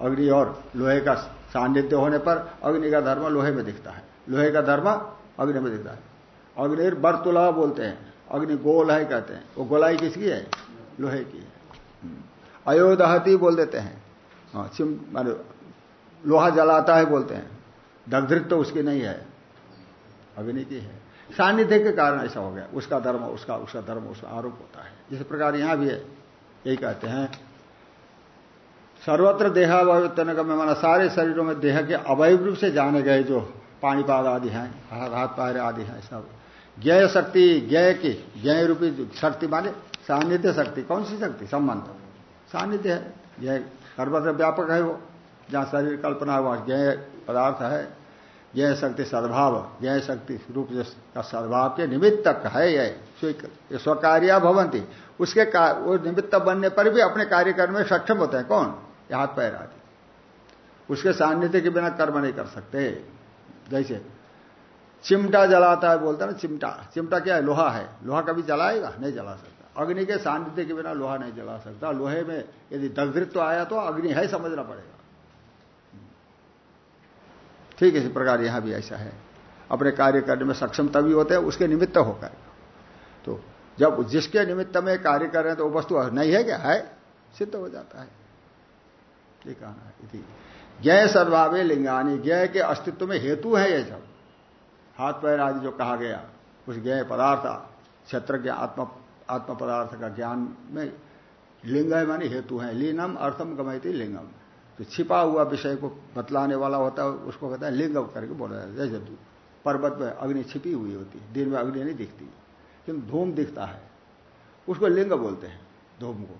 अग्नि और लोहे का सान्निध्य होने पर अग्नि का धर्म लोहे में दिखता है। लोहे का धर्म अग्नि में दिखता है। अग्नि बर्तुला बोलते हैं। अग्नि गोल है कहते हैं। वो गोलाई किसकी है? लोहे की है। हम्म। अयोदहती बोल देते हैं। हाँ, माने लोहा जलाता है बोलते हैं। दग्धृत तो उसकी नहीं है। अग्नि की है। सान्निध्य के कारण ऐसा हो गया। उसका धर्म उसका उसका धर्म उसका आरोप होता है। इस प्रकार यहाँ भी है। यही कहते हैं। सर्वत्र देहावयतन का मैं माना सारे शरीरों में देह के अवैव रूप से जाने गए जो पानीपाद आदि हैं हाथ पैर आदि हैं सब। ज्ञ शक्ति ज्ञ की ज्ञ रूपी शक्ति माने सान्निध्य शक्ति। कौन सी शक्ति? संबंध। सान्निध्य है। ज्ञ सर्वत्र व्यापक है वो। जहाँ शरीर कल्पना हुआ ज्ञ पदार्थ है। ज्ञ शक्ति सद्भाव ज्ञ शक्ति रूप का सद्भाव के निमित्तक है यह स्वकार्या भवंती। उसके वो निमित्त बनने पर भी अपने कार्य करने में सक्षम होते हैं। कौन? हाथ पैर आदि। उसके सान्निध्य के बिना कर्म नहीं कर सकते। जैसे चिमटा जलाता है, बोलता है ना, चिमटा। चिमटा क्या है? लोहा है। लोहा कभी जलाएगा? नहीं जला सकता। अग्नि के सान्निध्य के बिना लोहा नहीं जला सकता। लोहे में यदि दग्धृत्व आया तो अग्नि है, समझना पड़ेगा। ठीक इस प्रकार यहाँ भी ऐसा है। अपने कार्य करने में सक्षम तभी होते हैं, उसके निमित्त होकर। तो जब जिसके निमित्त में कार्य कर रहे हैं तो वो वस्तु नहीं है क्या? है। सिद्ध हो जाता है। ये कहना है। ज्ञ सद्भावे लिंगानी। ज्ञ के अस्तित्व में हेतु है ये सब। हाथ पैर आदि जो कहा गया, उस ज्ञ पदार्थ क्षेत्र के आत्म आत्म पदार्थ का ज्ञान में लिंग है मानी हेतु है। लीनम अर्थम गमयती लिंगम। तो छिपा हुआ विषय को बतलाने वाला होता है, उसको कहता है लिंग करके बोला जाता है। जैसे पर्वत में अग्नि छिपी हुई होती है, दिन में अग्नि नहीं दिखती किंतु धूम दिखता है। उसको लिंग बोलते हैं, धूम को।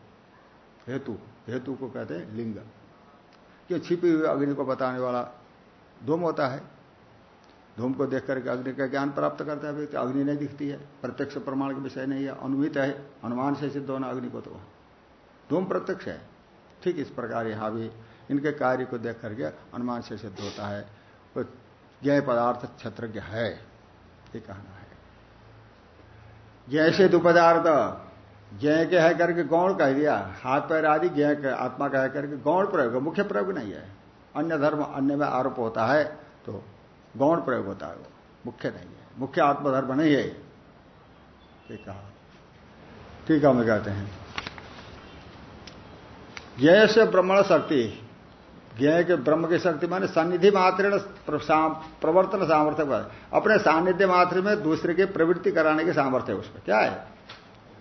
हेतु हेतु को कहते हैं लिंग। क्यों छिपी हुई अग्नि को बताने वाला धूम होता है? धूम को देख करके अग्नि का ज्ञान प्राप्त करता है, व्यक्ति अग्नि नहीं दिखती है, प्रत्यक्ष प्रमाण का विषय नहीं है, अनुमित है, अनुमान से सिद्ध होना अग्नि को तो। धूम प्रत्यक्ष है। ठीक इस प्रकार यहाँ भी इनके कार्य को देख करके अनुमान से सिद्ध होता है। वो ज्ञ पदार्थ क्षत्रज्ञ है, ये कहना है। ज्ञ से पदार्थ ज्ञ के है करके गौण कह दिया। हाथ पैर आदि ज्ञ आत्मा का है करके गौण प्रयोग, मुख्य प्रयोग नहीं है। अन्य धर्म, अन्य में आरोप होता है तो गौण प्रयोग होता है वो। मुख्य नहीं है। मुख्य आत्मधर्म नहीं है। ये कहा। ठीक है, हमें कहते हैं। ज्ञ से ब्रह्मण शक्ति। ज्ञ के ब्रह्म की शक्ति माने सानिधि मात्र प्रवर्तन सामर्थ्य अपने सानिध्य मात्र में दूसरे के प्रवृत्ति कराने के सामर्थ्य है उसमें। क्या है?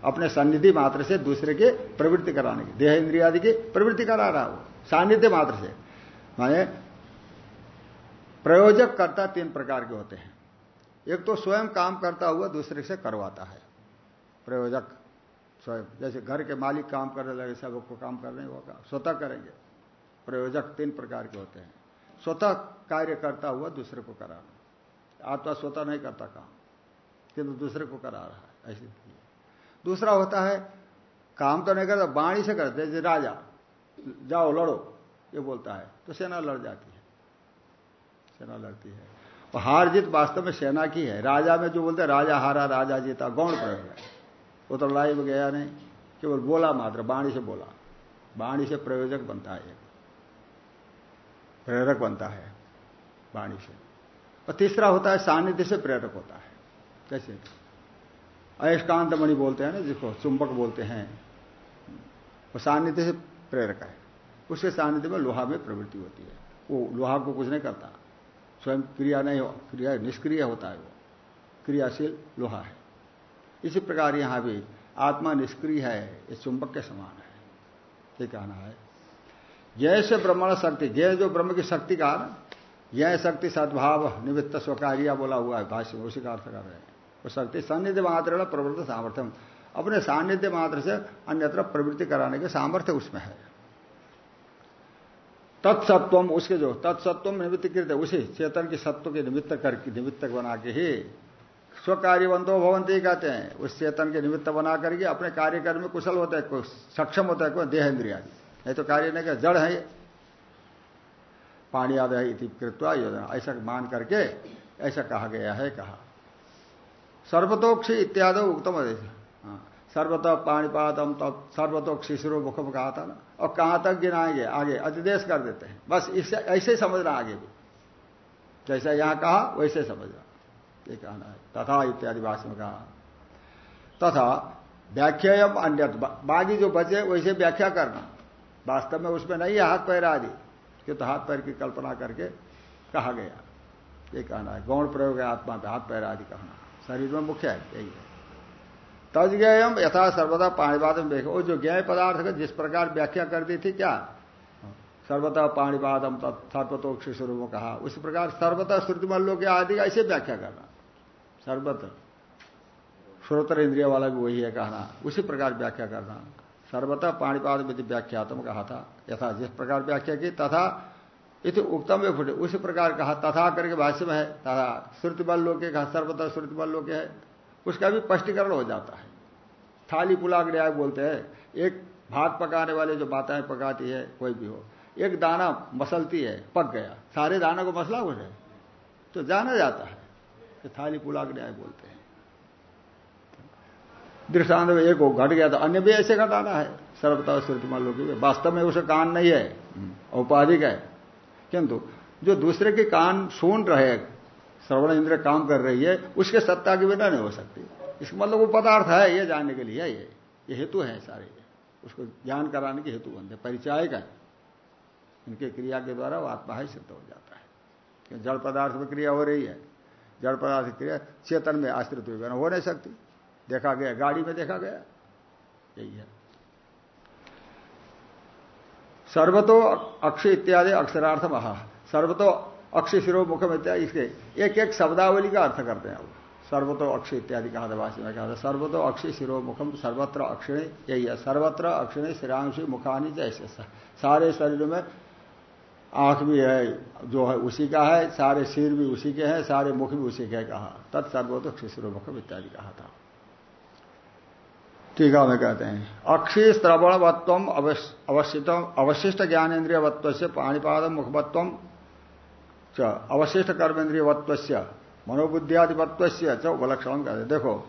अपने सन्निधि मात्र से दूसरे के प्रवृत्ति कराने की, देह इंद्रिया आदि की प्रवृत्ति करा रहा हो सानिध्य मात्र से। माने प्रयोजक करता तीन प्रकार के होते हैं। एक तो स्वयं काम करता हुआ दूसरे से करवाता है। प्रयोजक स्वयं, जैसे घर के मालिक काम करने लगे, सबको काम करने होगा स्वतः करेंगे। प्रयोजक तीन प्रकार के होते हैं। स्वतः कार्य करता हुआ दूसरे को कराना आत्मा स्वतः नहीं करता काम, किंतु दूसरे को करा रहा है, ऐसी। दूसरा होता है, काम तो नहीं करता बाणी से करते जैसे राजा, जाओ लड़ो, ये बोलता है तो सेना लड़ जाती सेना लड़ती है। और हार जीत वास्तव में सेना की है। राजा में जो बोलते हैं, राजा हारा, राजा जीता गौण प्रयोग है। वो तो लड़ाई में गया नहीं। केवल बोला मात्र, बाणी से बोला। बाणी से प्रयोजक बनता है प्रेरक बनता है वाणी से। और तीसरा होता है, सानिध्य से प्रेरक होता है। कैसे? अयस्कांत मणि बोलते हैं ना, जिसको चुंबक बोलते हैं। वो सानिध्य से प्रेरक है। उसके सानिध्य में लोहा में प्रवृत्ति होती है। वो लोहा को कुछ नहीं करता। स्वयं क्रिया नहीं हो, क्रिया निष्क्रिय होता है वो। क्रियाशील लोहा है। इसी प्रकार यहाँ भी आत्मा निष्क्रिय है, ये चुंबक के समान है। ये कहना है, जैसे ब्रह्मण शक्ति, जय जो ब्रह्म की शक्ति का यह शक्ति सद्भाव निमित्त स्वकारिया बोला हुआ है, भाष्य उसी का अर्थ कर रहे हैं। वो शक्ति सान्निध्य मात्र प्रवृत्त सामर्थ्यम। अपने सान्निध्य मात्र से अन्यत्र प्रवृत्ति कराने के सामर्थ्य उसमें है। तत्सत्वम उसके जो तत्सत्वम निमित्त कृत उसी चेतन की सत्व के निमित्त करके निमित्त बना के ही स्व कार्य स्वकार्यवंतो भवंती कहते हैं। उस चेतन के निमित्त बना करके अपने कार्य कार्यक्रम में कुशल होता है कोई सक्षम होता है कोई देह इंद्रिया। नहीं तो कार्य नहीं कर जड़ है पानी आदि है इति कृत्वा योजना। ऐसा मान करके ऐसा कहा गया है कहा। सर्वतोक्ष इत्यादि उत्तम हाँ, सर्वतः पाणीपातम तब सर्वतोक्षी शिरो मुखम कहा था ना और कहाँ तक गिनाएँगे? आगे अधिदेश कर देते हैं। बस इससे ऐसे ही समझना आगे भी। जैसा यहाँ कहा, वैसे समझना। ये कहना है। तथा इत्यादि भाषा में कहा। तथा व्याख्या अन्य बाकी जो बचे, वैसे व्याख्या करना। वास्तव में उसमें नहीं है हाथ पैर आदि। कि तो हाथ पैर की कल्पना करके कहा गया। ये कहना है। गौण प्रयोग है आत्मा पे हाथ पैर आदि कहना। शरीर में मुख्य है, यही है। तज ज्ञम यथा सर्वदा पाणीपाद में देखो जो ज्ञ पदार्थ का जिस प्रकार व्याख्या कर दी थी क्या? सर्वतः पाणीपादम सर्वतोक्ष स्वरूप कहा। उस प्रकार सर्वतः श्रुतिमल्लो के आदि ऐसे व्याख्या करना। सर्वत श्रोत्र इंद्रिय वाला भी वही है कहना। उसी प्रकार व्याख्या करना। सर्वतः पाणीपाद में व्याख्यातम कहा था। यथा जिस प्रकार व्याख्या की, तथा इति उत्तम में फुटे। उसी प्रकार कहा, तथा करके भाष्य में है, तथा श्रुति बल लोके कहा सर्वतः श्रुति बल लोके है। उसका भी स्पष्टीकरण हो जाता है। थाली पुलाग न्याय बोलते हैं, एक भात पकाने वाले जो माताएँ पकाती है, कोई भी हो, एक दाना मसलती है, पक गया, सारे दाना को मसला उठे तो जाना जाता है कि थाली पुलाग न्याय बोलते हैं। दृष्टांत में एक घट गया तो अन्य भी ऐसे घटाना है, सर्वता श्रुतिमान लोग वास्तव में उसे कान नहीं है औपाधिक है, किंतु जो दूसरे के कान सुन रहे श्रवण इंद्र काम कर रही है, उसके सत्ता के बिना नहीं हो सकती। इसका मतलब वो पदार्थ है, ये जानने के लिए है ये। ये हेतु है सारे। उसको ज्ञान कराने के हेतु बनते परिचायक है। इनके क्रिया के द्वारा वो आत्मा ही सिद्ध हो जाता है। जड़ पदार्थ में क्रिया हो रही है। जड़ पदार्थ क्रिया चेतन में आश्रित हो नहीं सकती। देखा गया, गाड़ी में देखा गया। यही है। सर्वतो अक्ष इत्यादि अक्षरार्थ महा। सर्वतो अक्ष शिरो मुखम इत्यादि, इसके एक एक शब्दावली का अर्थ करते हैं सर्वतो अक्ष इत्यादि कहा था भाषण में, कहा था सर्वतो अक्ष शिरो मुखम, सर्वत्र अक्षिणी, यही है, सर्वत्र अक्षिणी श्रेयांशी मुखानी जैसे सारे शरीर में आँख भी है, जो है उसी का है, सारे सिर भी उसी के हैं, सारे मुख भी उसी के कहा। तत्सर्वतो शिरो मुखम इत्यादि कहा था। टीका में कहते हैं अक्षी श्रवणवत्व अवशिष्ट ज्ञानेन्द्रियवत्व से पाणीपाद मुखवत्व अवशिष्ट कर्मेन्द्रियवत्व से मनोबुद्धियादिवत्व से उपलक्षण कहते देखो,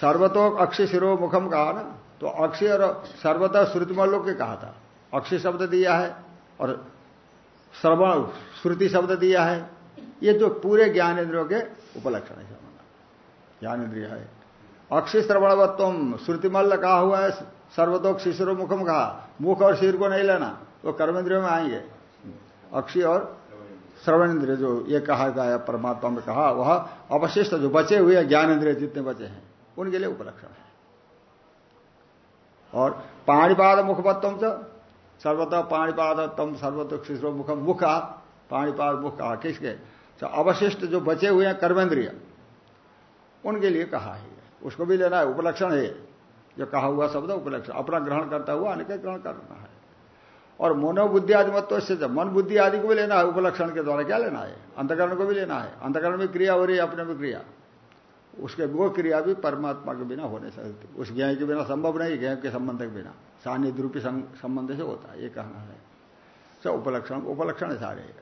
सर्वतो अक्षी शिरो मुखम कहा ना तो अक्षी और सर्वतः श्रुतिमल्लो के कहा था। अक्षी शब्द दिया है और श्रवण श्रुति शब्द दिया है। ये जो पूरे ज्ञानेन्द्रियों के उपलक्षण है। ज्ञानेन्द्रिय है। अक्षी श्रवणवत्व श्रुतिमल्ल कहा हुआ है सर्वतोक शिशिरो मुखम कहा। मुख और सिर को नहीं लेना, वो कर्मेंद्रियों में आएँगे। अक्षी और श्रवण इंद्रिय जो ये कहा गया परमात्मा में कहा, वह अवशिष्ट जो बचे हुए ज्ञान इंद्रिय जितने बचे हैं, उनके लिए उपलक्षण है। और पाणीपाद मुखपत्तम च, सर्वतः पाणीपाद तम सर्वतः शिशु मुखम मुख कहा पाणीपाद मुख कहा किसके? तो अवशिष्ट जो बचे हुए हैं, कर्मेंद्रिय, उनके लिए कहा है। उसको भी लेना है, उपलक्षण है। जो कहा हुआ शब्द, उपलक्षण, अपना ग्रहण करता हुआ अन्य ग्रहण करना है। और मनोबुद्धि आदि मत तो मन बुद्धि आदि को भी लेना है, उपलक्षण के द्वारा क्या लेना है? अंतकरण को भी लेना है। अंतकरण में क्रिया हो रही है, अपने में क्रिया। उसके वो क्रिया भी परमात्मा के बिना हो नहीं सकती उस ज्ञान के बिना संभव नहीं, ज्ञान के संबंध के बिना। सान्निध्य रूपी संबंध से होता है, ये कहना है। सब उपलक्षण उपलक्षण है सारे।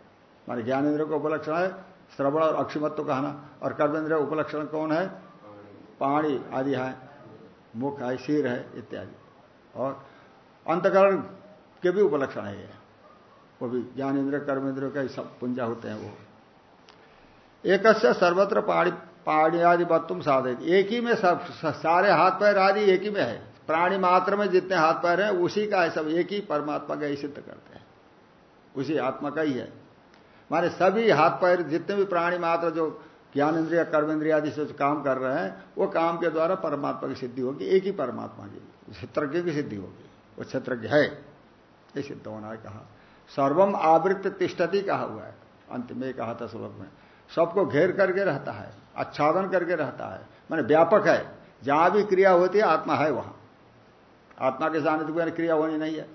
माने ज्ञानेन्द्र को उपलक्षण है, श्रवण और अक्षिमत्व कहना। और कर्मेंद्र उपलक्षण कौन है? पाणी आदि है, मुख है, सिर है, इत्यादि। और अंतकरण के भी उपलक्षण है। वो भी ज्ञानेन्द्र, कर्मेंद्र का सब पुंजा होते हैं वो। एक सर्वत्र पाणी पाणी आदि बत्तुम साधित एक ही में सब सारे हाथ पैर आदि एक ही में है। प्राणी मात्र में जितने हाथ पैर हैं, उसी का है सब एक ही परमात्मा का ही सिद्ध करते हैं। उसी आत्मा का ही है। माने सभी हाथ पैर, जितने भी प्राणी मात्र जो ज्ञान इंद्रिया कर्म इंद्रिया आदि से काम कर रहे हैं, वो काम के द्वारा परमात्मा की सिद्धि होगी। एक ही परमात्मा की क्षेत्रज्ञ की सिद्धि होगी। वो क्षेत्रज्ञ है। ये सिद्ध होना कहा। सर्वम आवृत्त तिष्ठती कहा हुआ है। अंत में कहा था श्लोक में। सबको घेर करके रहता है, आच्छादन करके रहता है। मैंने व्यापक है। जहाँ भी क्रिया होती है, आत्मा है वहाँ। आत्मा के सानिध्य कोई क्रिया होनी नहीं है।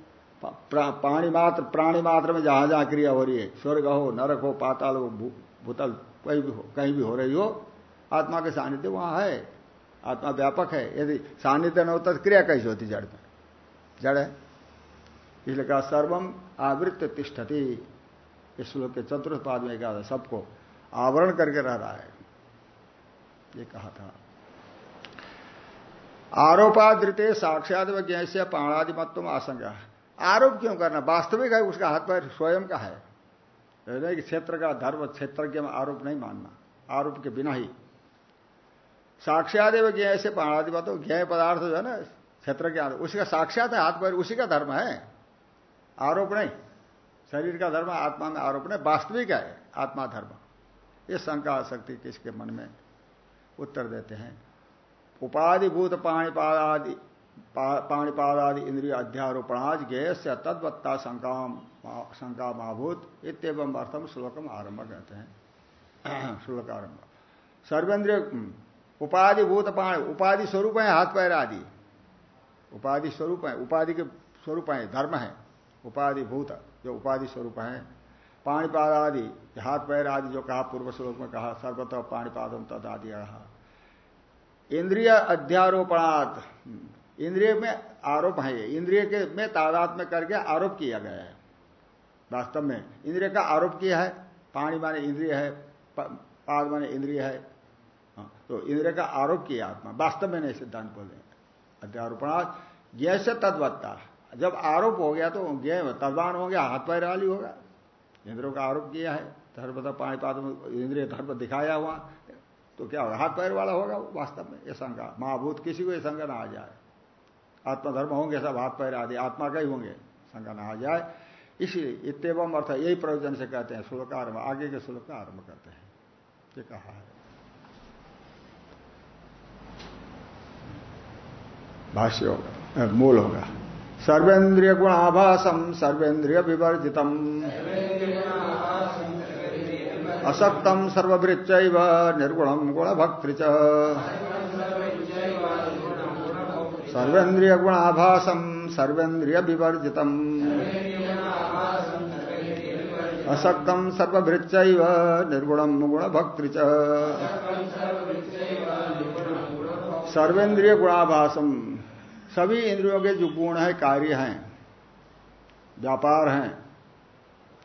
पानी मात्र, प्राणी मात्र में जहाँ जहाँ क्रिया हो रही है। स्वर्ग हो, नरक हो, पाताल हो भूतल, कहीं भी हो, कहीं भी हो रही हो, आत्मा के सानिध्य वहाँ है। आत्मा व्यापक है। यदि सानिध्य न होता तो क्रिया कैसी होती जड़ में? जड़ है। इसलिए कहा, सर्वम आवृत्त तिष्ठती। इस श्लोक के चतुर्थ पाद में कहा सबको आवरण करके रह रहा है। ये कहा था। आरोपादृते साक्षात ज्ञ से पाणादिमत्व आशंका। आरोप क्यों करना? वास्तविक है उसका हाथ पैर स्वयं का है। कि क्षेत्र का धर्म क्षेत्र में आरोप नहीं मानना। आरोप के बिना ही। साक्षादेव ज्ञ से पाणादिमत ज्ञ पदार्थ जो है ना, क्षेत्र आरोप, उसका साक्षात है हाथ पैर, उसी का धर्म है। आरोप नहीं। शरीर का धर्म, आत्मा में आरोप नहीं। वास्तविक है, आत्मा धर्म। ये शंका आसक्ति किसके मन में उत्तर देते हैं? उपाधिभूत पाणीपादादि पाणीपादादि इंद्रिय अध्यारोपणाज से तद्वत्ता शंका शंका महाभूत इतम अर्थम श्लोकम आरंभ कहते हैं। श्लोक आरंभ सर्वेन्द्रिय उपाधिभूत पाणी, उपाधि स्वरूप है, हाथ, पैर आदि। उपाधि स्वरूप है, उपाधि के स्वरूप है, धर्म है। उपाधि भूत जो उपाधि स्वरूप है। पाणीपाद आदि हाथ पैर आदि जो कहा पूर्व श्लोक में कहा सर्वतः पाणीपादम तद आदि इंद्रिय अध्यारोपणात् इंद्रिय में आरोप है इंद्रिय के में तादात में करके आरोप किया गया है। वास्तव में इंद्रिय का आरोप किया है। पाणी माने इंद्रिय है पाद माने इंद्रिय है। हाँ, तो इंद्रिय का आरोप किया आत्मा। वास्तव में नहीं सिद्धांत बोले। अध्यारोपणात् जैसे तद्वत्ता। जब आरोप हो गया तो ज्ञ तद्वान हो गया, हाथ पैर वाली होगा इंद्रों का आरोप किया है, धर्म पाद में इंद्रिय धर्म दिखाया हुआ तो क्या होगा हाथ पैर वाला होगा वास्तव में, ये शंका। महाभूत किसी को ये शंका ना आ जाए। आत्मधर्म होंगे सब, हाथ पैर आदि, आत्मा का ही होंगे, शंका ना आ जाए। इसलिए इतम अर्थ यही प्रयोजन से कहते हैं श्लोक आरंभ आगे के श्लोक का आरंभ करते हैं। ये कहा है। भाष्य होगा मूल होगा। सर्वेन्द्रिय गुणाभासम सर्वेन्द्रिय विवर्जितम असक्तम सर्वभृच निर्गुणम गुणभक्तृ सर्वेन्द्रिय गुणाभासम सर्वेन्द्रिय विवर्जितम असक्तम सर्वभृच निर्गुणम गुणभक्तृ सर्वेन्द्रिय गुणाभासम सभी इंद्रियों के जो गुण है, कार्य हैं, व्यापार हैं,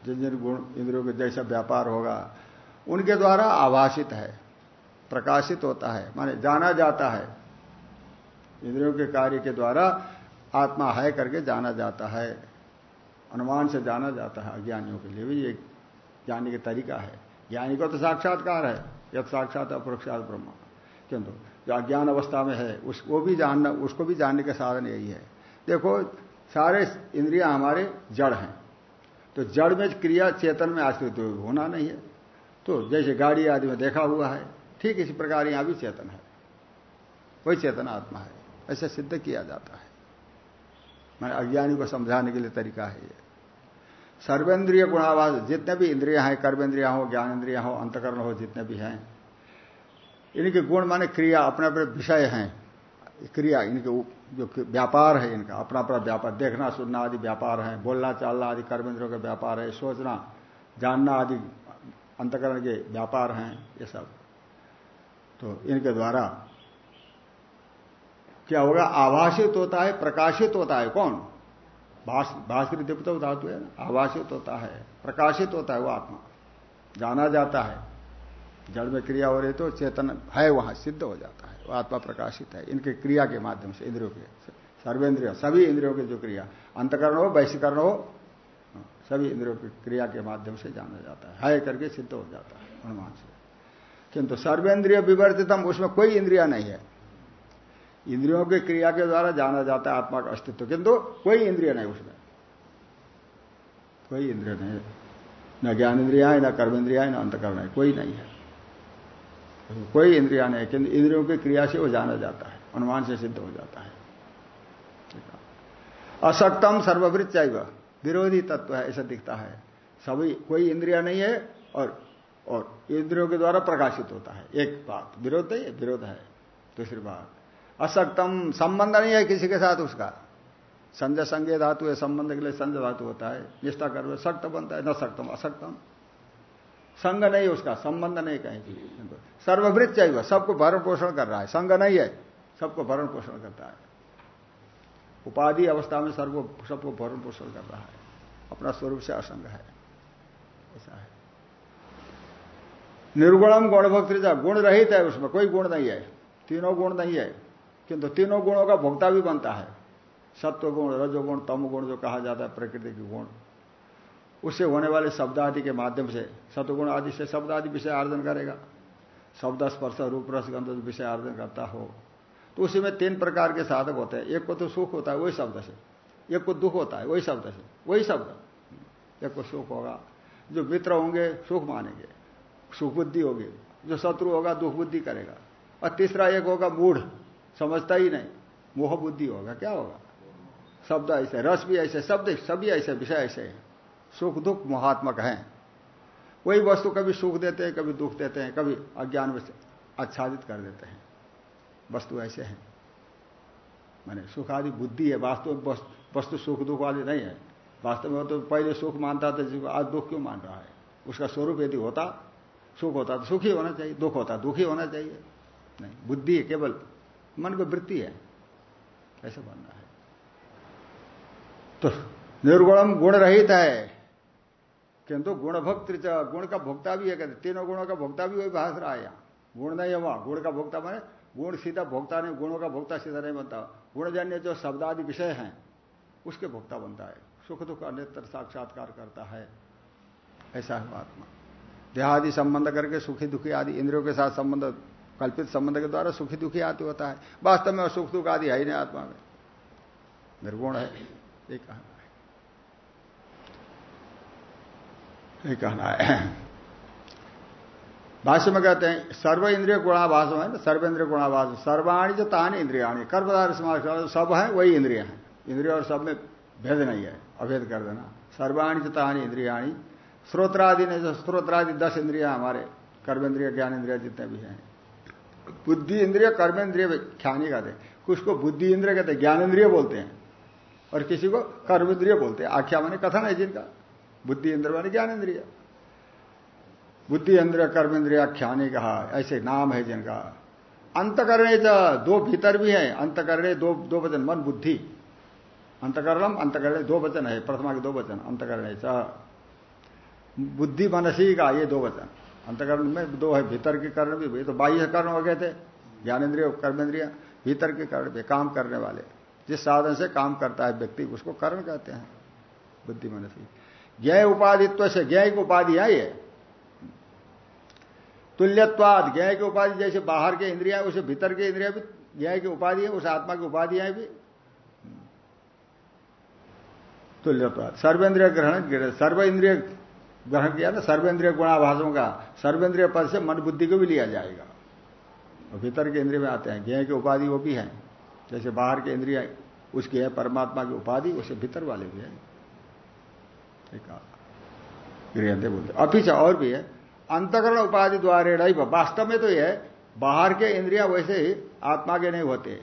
जिन जिन गुण इंद्रियों के जैसा व्यापार होगा, उनके द्वारा आभाषित है, प्रकाशित होता है, माने जाना जाता है। इंद्रियों के कार्य के द्वारा आत्मा है करके जाना जाता है, अनुमान से जाना जाता है, अज्ञानियों के लिए भी ये ज्ञानी का तरीका है। ज्ञानी को तो साक्षात्कार है, यद साक्षात अपरोक्षात ब्रह्म। किंतु अज्ञान अवस्था में है, उसको भी जानना, उसको भी जानने का साधन यही है। देखो, सारे इंद्रिया हमारे जड़ हैं। तो जड़ में क्रिया चेतन में आश्रित होना नहीं है। तो जैसे गाड़ी आदि में देखा हुआ है, ठीक इसी प्रकार यहाँ भी चेतन है। वही चेतन आत्मा है, ऐसा सिद्ध किया जाता है। मैंने अज्ञानी को समझाने के लिए तरीका है ये। सर्वेंद्रिय गुणावास जितने भी इंद्रिया हैं, कर्मेंद्रिया हो ज्ञान इंद्रिया हो, अंतकरण हो, जितने भी हैं इनके गुण माने क्रिया, अपने अपने विषय हैं। क्रिया, इनके जो व्यापार है इनका, अपना अपना व्यापार, देखना, सुनना आदि व्यापार है, बोलना, चालना आदि कर्मेंद्रों का व्यापार है, सोचना, जानना आदि, अंतकरण के व्यापार हैं, ये सब। तो इनके द्वारा क्या होगा? आभाषित होता है, प्रकाशित होता है। कौन? भाषित दीप्त धातु है आभाषित होता है, प्रकाशित होता है वो आत्मा। जाना जाता है। जड़ में क्रिया हो रही तो चेतन है वहाँ, सिद्ध हो जाता है, वो आत्मा प्रकाशित है। इनके क्रिया के माध्यम से, इंद्रियों के सर्वेंद्रिय, सभी इंद्रियों की जो क्रिया, अंतकरण हो, वैश्यकरण हो सभी इंद्रियों की क्रिया के माध्यम से जाना जाता है। है करके सिद्ध हो जाता है, हनुमान से। किंतु सर्वेंद्रिय विवर्तितम, उसमें कोई इंद्रिया नहीं है। इंद्रियों की क्रिया के द्वारा जाना जाता है आत्मा का अस्तित्व, किंतु कोई इंद्रिय नहीं उसमें। कोई इंद्रिय नहीं है। न ज्ञान इंद्रिया है न कर्मेंद्रिया है न अंतकरण है, कोई नहीं है। कोई इंद्रिया नहीं किंतु इंद्रियों की क्रिया से वो जाना जाता है, अनुमान से सिद्ध हो जाता है। असक्तम सर्ववृत चाहिए विरोधी तत्व है, ऐसा दिखता है। सभी, कोई इंद्रिया नहीं है और और इंद्रियों के द्वारा प्रकाशित होता है। एक बात, विरोध है विरोध है। दूसरी बात, असक्तम संबंध नहीं है किसी के साथ उसका। संजय संज्ञ धातु है, संबंध के लिए संजय धातु होता है। निष्ठा कर सक्त बनता है, न सक्तम, असक्तम। संग नहीं उसका, संबंध नहीं कहीं की सर्ववृत चाहिए सबको भरण पोषण कर रहा है। संग नहीं है, सबको भरण पोषण करता है। उपाधि अवस्था में सर्व, सबको भरण पोषण कर रहा है। अपना स्वरूप से असंग है। ऐसा है। निर्गुणम गुण भक्ति गुण रहित है उसमें, कोई गुण नहीं है। तीनों गुण नहीं है, किंतु तीनों गुणों का भोक्ता भी बनता है। सत्व गुण रजोगुण तम गुण जो कहा जाता है, प्रकृति के गुण। उससे होने वाले शब्द आदि के माध्यम से, सतगुण आदि से शब्द आदि विषय आर्जन करेगा। शब्द स्पर्श, रूप, रस, गंध विषय आर्जन करता हो। तो उसी में तीन प्रकार के साधक होते हैं। एक को तो सुख होता है, वही शब्द से। एक को दुख होता है, वही शब्द से। वही शब्द। एक को सुख होगा। जो मित्र होंगे, सुख मानेंगे। सुख बुद्धि होगी। जो शत्रु होगा, दुख बुद्धि करेगा। और तीसरा एक होगा मूढ़। समझता ही नहीं। मोह बुद्धि होगा, क्या होगा? शब्द ऐसे, रस भी ऐसे, शब्द सभी ऐसे, विषय ऐसे हैं। सुख दुख मोहात्मक हैं वही वस्तु कभी सुख देते हैं, कभी दुख देते हैं, कभी अज्ञान में आच्छादित कर देते हैं। वस्तु ऐसे हैं। माने सुख आदि बुद्धि है, वास्तव वस्तु सुख दुख वाली नहीं है। वास्तव में तो पहले सुख मानता था, जिसको आज दुख क्यों मान रहा है? उसका स्वरूप यदि होता, सुख होता तो सुखी होना चाहिए, दुख होता दुखी होना चाहिए। नहीं, बुद्धि है केवल, मन को वृत्ति है। ऐसा बनना है। तो निर्गुणम गुण रहित है। किंतु गुण भक्त गुण का भोक्ता भी है, कहते तीनों गुणों का भोक्ता भी वही भाष रहा है यहाँ गुण नहीं है वहाँ, गुण का भोक्ता माने, गुण सीधा भोक्ता नहीं, गुणों का भोक्ता सीधा नहीं बनता। गुणजन्य जो शब्दादि विषय हैं, उसके भोक्ता बनता है। सुख दुख अन्यत्र साक्षात्कार करता है। ऐसा है आत्मा देहादि संबंध करके सुखी दुखी आदि, इंद्रियों के साथ संबंध, कल्पित संबंध के द्वारा सुखी दुखी आदि होता है। वास्तव में सुख दुख आदि है ही नहीं आत्मा में। निर्गुण है ये कहा ये कहना है। भाष्य में कहते हैं, सर्व इंद्रिय गुणाभाष है ना सर्वेंद्रिय गुणाभाष सर्वाणी जो तानी इंद्रियाणी। कर्मदार समाज सब है, वही इंद्रिय हैं। इंद्रिय और सब में भेद नहीं है, अभेद कर देना। सर्वाणी जो तानी इंद्रियाणी। स्रोत्रादि ने जो स्त्रोत्रादि दस इंद्रिया हमारे, कर्मेंद्रिय ज्ञान इंद्रिय जितने भी हैं। बुद्धि इंद्रिय, कर्मेंद्रिय ख्यानी कहते कुछ को बुद्धि इंद्रिय कहते हैं? ज्ञान इंद्रिय बोलते हैं। और किसी को कर्म इंद्रिय बोलते हैं। आख्या माने कथन है जिनका। बुद्धि इंद्र मानी ज्ञान इंद्रिय। बुद्धि इंद्रिय, कर्म इंद्रिय, ख्यानी कहा ऐसे नाम है जिनका। अंतकरणे दो भीतर भी है। अंतकरणे दो दो वचन, मन, बुद्धि। अंतकरणम अंतकरणे दो वचन है, प्रथमा के दो वचन, अंतकरणे बुद्धि मनसी का ये दो वचन। अंतकरण में दो है, भीतर के कर्ण भी, ये तो बाह्य कर्ण हो गए थे। ज्ञानेन्द्रिय कर्मेंद्रिय भीतर के कर्ण भी काम करने वाले। जिस साधन से काम करता है व्यक्ति, उसको कर्ण कहते हैं। बुद्धि मनसी ज्ञ उपाधित्व से ज्ञ की उपाधि है ये। तुल्यत्वाद ज्ञ की उपाधि जैसे बाहर के इंद्रिया, उसे भीतर के इंद्रिया भी ज्ञ की उपाधि है, उस आत्मा की उपाधियाँ भी। तुल्यत्वाद। सर्वेंद्रिय ग्रहण, सर्व इंद्रिय ग्रहण किया ना सर्वेंद्रिय गुणाभाषों का सर्वेंद्रिय पद से मन बुद्धि को भी लिया जाएगा। और भीतर के इंद्रिय में आते हैं ज्ञ की उपाधि वो भी है। जैसे बाहर के इंद्रिया, उसकी है, परमात्मा की उपाधि, उसे भीतर वाले भी है। गृहते बोलते अपिच और भी है। अंतकरण उपाधि द्वारे वास्तव में तो यह है, बाहर के इंद्रिया वैसे ही आत्मा के नहीं होते।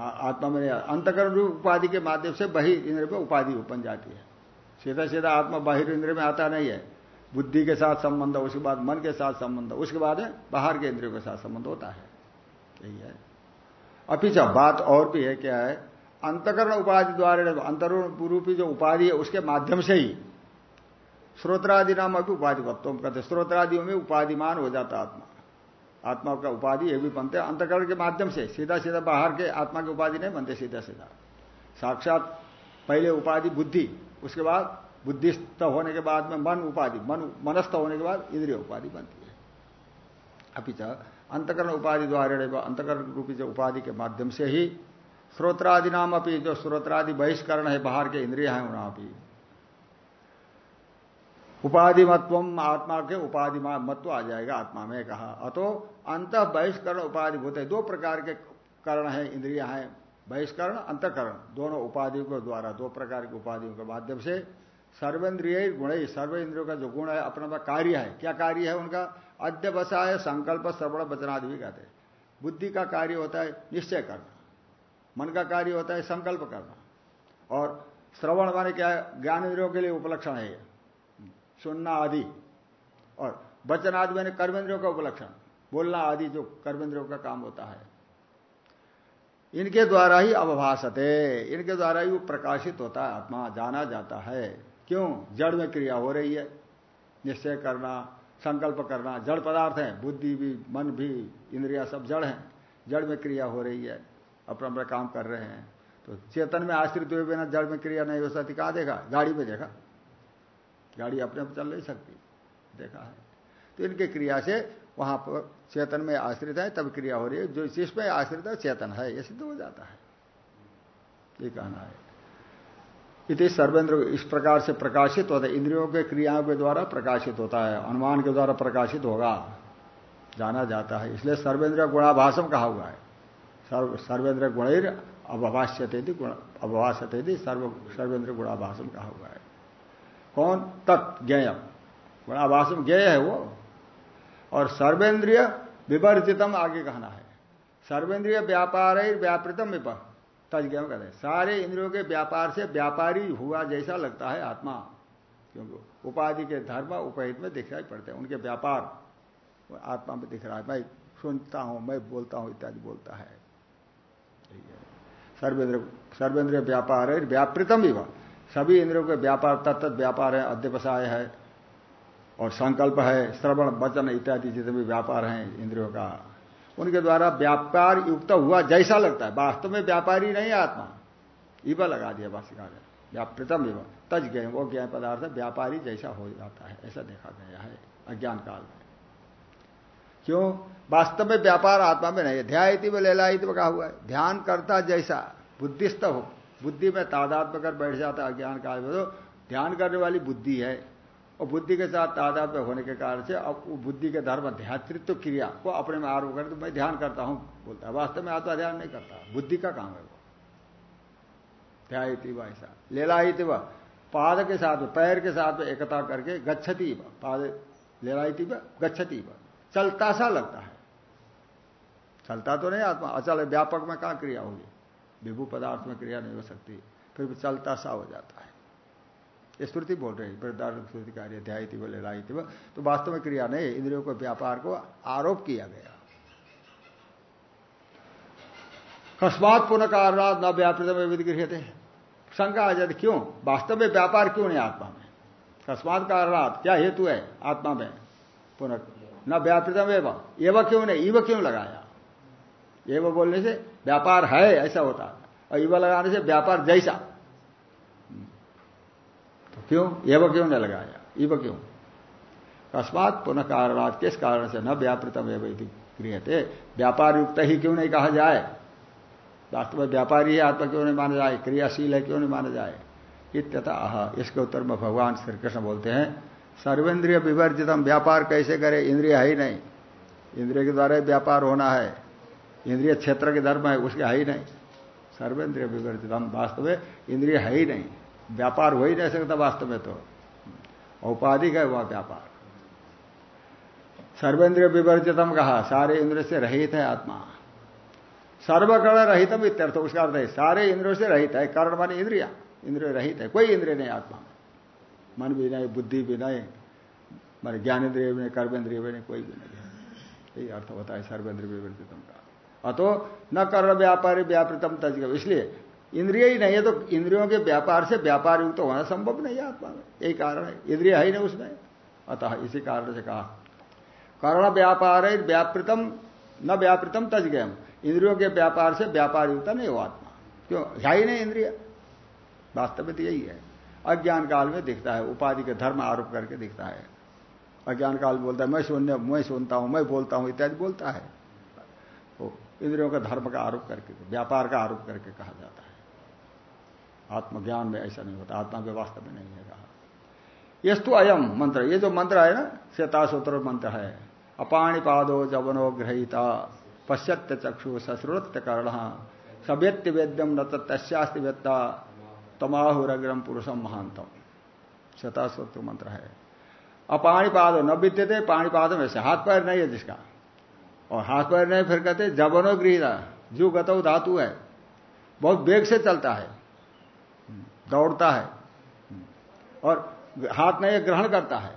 आत्मा में अंतकरण रूप उपाधि के माध्यम से बही इंद्र में उपाधि बन जाती है। सीधा सीधा आत्मा बाहिर इंद्रिय में आता नहीं है। बुद्धि के साथ संबंध, उसके बाद मन के साथ संबंध, उसके बाद बाहर के इंद्रियों के साथ संबंध होता है। यही है। अपिच बात और भी है, क्या है? अंतकरण उपाधि द्वारा अंतरण रूपी जो उपाधि है, उसके माध्यम से ही श्रोत्रादि नाम अभी उपाधि वत्तों कहते श्रोत्रादियों में उपाधिमान हो जाता आत्मा। आत्मा का उपाधि ये भी बनते हैं। अंतकरण के माध्यम से सीधा सीधा बाहर के आत्मा की उपाधि नहीं बनते सीधा सीधा। साक्षात पहले उपाधि बुद्धि, उसके बाद बुद्धिस्त होने के बाद में मन उपाधि, मन मनस्थ होने के बाद इंद्रिय उपाधि बनती है। अभी अंतकरण उपाधि द्वारा अंतकरण रूपी जो उपाधि के माध्यम से ही श्रोत्रादि नाम अपनी जो श्रोत्रादि बहिष्करण है, बाहर के इंद्रिया है वहाँ भी उपाधि मत्व आत्मा के उपाधि मत्व आ जाएगा, आत्मा में कहा। अतो अंत बहिष्करण उपाधि होते दो प्रकार के करण है, इंद्रिया हैं, बहिष्करण, अंतकरण। दोनों उपाधियों के द्वारा, दो प्रकार की उपाधियों के माध्यम से सर्वेन्द्रिय गुण ही। सर्व इंद्रियों का जो गुण है, अपना कार्य है। क्या कार्य है उनका? अध्यवसा है संकल्प, श्रवण, वचनादि भी कहते हैं। बुद्धि का कार्य होता है, निश्चय करना मन का कार्य होता है संकल्प करना। और श्रवण माने क्या ज्ञान इंद्रियों के लिए उपलक्षण है सुनना आदि। और वचन आदि मैंने कर्मेंद्रियों का उपलक्षण। बोलना आदि जो कर्मेंद्रियों का काम होता है। इनके द्वारा ही अवभाषते। इनके द्वारा ही वो प्रकाशित होता है आत्मा, जाना जाता है। क्यों? जड़ में क्रिया हो रही है। निश्चय करना, संकल्प करना, जड़ पदार्थ है। बुद्धि भी, मन भी, इंद्रिया सब जड़ हैं। जड़ में क्रिया हो रही है। अपना अपना काम कर रहे हैं। तो चेतन में आश्रित हुए बिना जड़ में क्रिया नहीं हो सकती। कहाँ देखा? गाड़ी में देखा। गाड़ी अपने आप चल नहीं सकती। देखा है। तो इनके क्रिया से वहाँ पर चेतन में आश्रित है, तब क्रिया हो रही है। जो जिसमें आश्रित है, चेतन है। यह सिद्ध हो जाता है। ये कहना है। इति सर्वेंद्र इस प्रकार से प्रकाशित होता है। इंद्रियों के क्रियाओं के द्वारा प्रकाशित होता है। अनुमान के द्वारा प्रकाशित होगा। जाना जाता है। इसलिए सर्वेंद्र गुणाभाषम कहा हुआ है। सर्व सर्वेंद्र गुणैर अभाष्यते थी अभाष्यते थी सर्व सर्वेंद्र गुणाभाषम कहा हुआ है। कौन? तत् गुणाभाषम ज्ञेय है वो। और सर्वेंद्रिय विवर्जितम आगे कहना है। सर्वेंद्रिय व्यापार व्यापृतम विपर तजज्ञ कहते हैं। सारे इंद्रियों के व्यापार से व्यापारी हुआ जैसा लगता है आत्मा। क्योंकि उपाधि के धर्म उपहित में दिखाई पड़ते हैं। उनके व्यापार आत्मा में दिख रहा है। मैं सुनता हूँ, मैं बोलता हूँ, इत्यादि बोलता है। सर्वेंद्र सर्वेंद्रिय व्यापार है व्यापृतम भी सभी इंद्रियों के व्यापार तत्त व्यापार है, अध्यवसाय है, और संकल्प है, श्रवण, वचन इत्यादि जितने भी व्यापार हैं इंद्रियों का। उनके द्वारा व्यापार युक्त हुआ जैसा लगता है। वास्तव में व्यापारी नहीं आत्मा। इवा लगा दिया भाष्यकार व्यापृतम इव। तज गए वो ज्ञान पदार्थ व्यापारी जैसा हो जाता है, ऐसा देखा गया है अज्ञान काल में। क्यों? वास्तव में व्यापार आत्मा में नहीं है। ध्यायती व लेलायती कहा हुआ है। ध्यान करता जैसा बुद्धिस्त हो, बुद्धि में तादात्म कर बैठ जाता है अज्ञान काल में तो ध्यान करने वाली बुद्धि है और बुद्धि के साथ तादात्म्य होने के कारण से अब बुद्धि के धर्म, ध्यातृत्व क्रिया को अपने में आरोप कर तो मैं ध्यान करता हूँ, बोलता है। वास्तव में आत्मा ध्यान नहीं करता, बुद्धि का काम है वो। ध्यायती व ऐसा। लेलायती व पाद के साथ पैर के साथ एकता करके गच्छती पाद लेलायती व गच्छती व। चलता सा लगता है। चलता तो नहीं आत्मा। अचल व्यापक में कहा क्रिया होगी? विभू पदार्थ में क्रिया नहीं हो सकती। फिर भी चलता सा हो जाता है। स्मृति बोल रही वृद्धार्थ कार्य ध्याय थी बोले लाई थी तो वास्तव में क्रिया नहीं, इंद्रियों को व्यापार को आरोप किया गया। कस्मात पुनः कारणात न व्यापृत में विधिगृह थे शंका आ जाती, क्यों? वास्तव में व्यापार क्यों नहीं आत्मा में? कस्मात कारणात, क्या हेतु है आत्मा में? पुनः न व्यापृतम एवं। एवं क्यों नहीं? इव क्यों लगाया? एवं बोलने से व्यापार है, ऐसा होता और इव लगाने से व्यापार जैसा। तो क्यों? एवं क्यों नहीं लगाया? इव क्यों? अकस्मात पुनः कारणात किस कारण से न व्यापृतम एवं थे व्यापार युक्त ही क्यों नहीं कहा जाए? वास्तव में व्यापारी है आत्मा क्यों नहीं माना जाए? क्रियाशील है, क्यों नहीं माना जाए? इत्यता इसके उत्तर में भगवान श्री कृष्ण बोलते हैं सर्वेंद्रिय विवर्जित हम व्यापार कैसे करें? इंद्रिय है ही नहीं। इंद्रिय के द्वारा व्यापार होना है। इंद्रिय क्षेत्र के धर्म है, उसके है ही नहीं। सर्वेंद्रिय विवर्जित हम वास्तव में इंद्रिय है ही नहीं। व्यापार हो ही नहीं सकता वास्तव में तो। औपाधिक है वह व्यापार। सर्वेंद्रिय विवर्जितम कहा, सारे इंद्र से रहित है आत्मा। सर्वकर्ण रहितम इत्यर्थ, उसका अर्थ है सारे इंद्रियों से रहित है। कर्ण मान इंद्रिया। इंद्रिय रहित है, कोई इंद्रिय नहीं आत्मा। मन भी नहीं, बुद्धि भी नहीं। मान ज्ञानेन्द्रिय भी नहीं कर्मेंद्रिय भी नहीं, कोई भी नहीं। यही अर्थ होता है सर्वेंद्रिय विवर्जितम का। अतो न कर्ण व्यापारी व्यापृतम तज इसलिए इंद्रिय ही नहीं है तो इंद्रियों के व्यापार से व्यापार युक्त तो होना संभव नहीं है आत्मा में। यही कारण है। इंद्रिय है ही नहीं उसमें। अतः इसी कारण से कहा। कर्ण व्यापार है व्यापृतम, न व्यापृतम तज गयम इंद्रियों के व्यापार से व्यापार युक्त नहीं हो आत्मा। क्यों? है ही नहीं इंद्रिय। वास्तव में तो यही है। अज्ञान काल में दिखता है, उपाधि के धर्म आरोप करके दिखता है। अज्ञान काल बोलता है, मैं सुनने, मैं सुनता हूँ, मैं बोलता हूँ, इत्यादि बोलता है। तो इंद्रियों का धर्म का आरोप करके, व्यापार का आरोप करके कहा जाता है। आत्मज्ञान में ऐसा नहीं होता, आत्मा के वास्तव में नहीं है कहा। यस्तु अयम मंत्र, ये जो मंत्र है ना श्वेतासूत्र मंत्र है। अपाणी पादो जवनो ग्रहिता, पश्यत्य चक्षु सश्रुत्य कर्ण सभ्यत्य वेद्यम न तस्यास्ति वेत्ता तमाहुरग्रम पुरुषम महांतम शतास्वत्र मंत्र है। अपाणीपाद न बीतते विद्यते पाणीपाद में से हाथ पैर नहीं है जिसका। और हाथ पैर नहीं, फिर कहते जबनो गृहिता, जो गतो धातु है। बहुत वेग से चलता है। दौड़ता है। और हाथ नहीं है, ग्रहण करता है।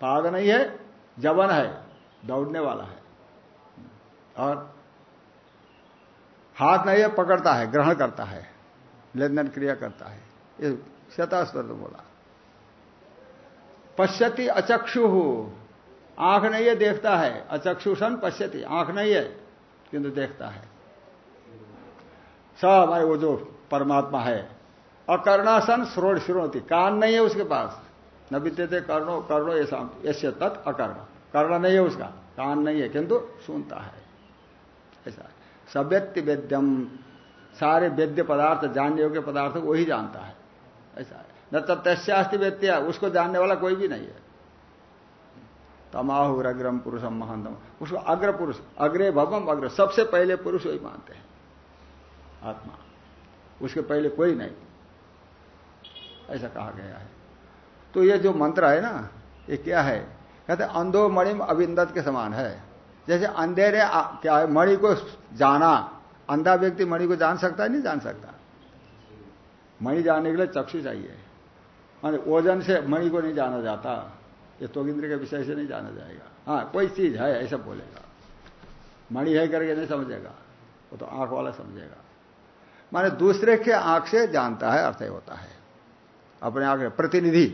पाद नहीं है जबन है, दौड़ने वाला है। और हाथ नहीं है, पकड़ता है, ग्रहण करता है। लेन देन क्रिया करता है। ये बोला। पश्यति अचक्षु। आँख नहीं है, देखता है। अचक्षुषण पश्यति, आँख नहीं है, किंतु देखता है। सब हमारे वो जो परमात्मा है। अकर्णासन श्रोण श्रोणती, कान नहीं है उसके पास। न बीते थे कर्णो कर्णो ऐसा ऐसे तत् अकर्ण। कर्ण नहीं है उसका, कान नहीं है, किंतु सुनता है। ऐसा सव्यत्य वेद्यम सारे वेद्य पदार्थ जानने योग्य पदार्थ वही जानता है। ऐसा है। न तस्यास्ति व्यत्या उसको जानने वाला कोई भी नहीं है। तमाहुर अग्रम पुरुषम महानतम। उसको अग्र पुरुष, अग्रे भवम अग्र, सबसे पहले पुरुष वही मानते हैं। आत्मा। उसके पहले कोई नहीं। ऐसा कहा गया है। तो ये जो मंत्र है ना, ये क्या है? कहते अंधो मणिम अविंदत के समान है। जैसे अंधेरे क्या है, मणि को जाना अंधा व्यक्ति मणि को जान सकता है, नहीं जान सकता। मणि जानने के लिए चक्षु चाहिए। मान ओजन से मणि को नहीं जाना जाता। ये तो इंद्र के विषय से नहीं जाना जाएगा। हाँ कोई चीज़ है, ऐसा बोलेगा। मणि है करके नहीं समझेगा। वो तो आँख वाला समझेगा। माने दूसरे के आँख से जानता है, अर्थ होता है। अपने आँख प्रतिनिधि,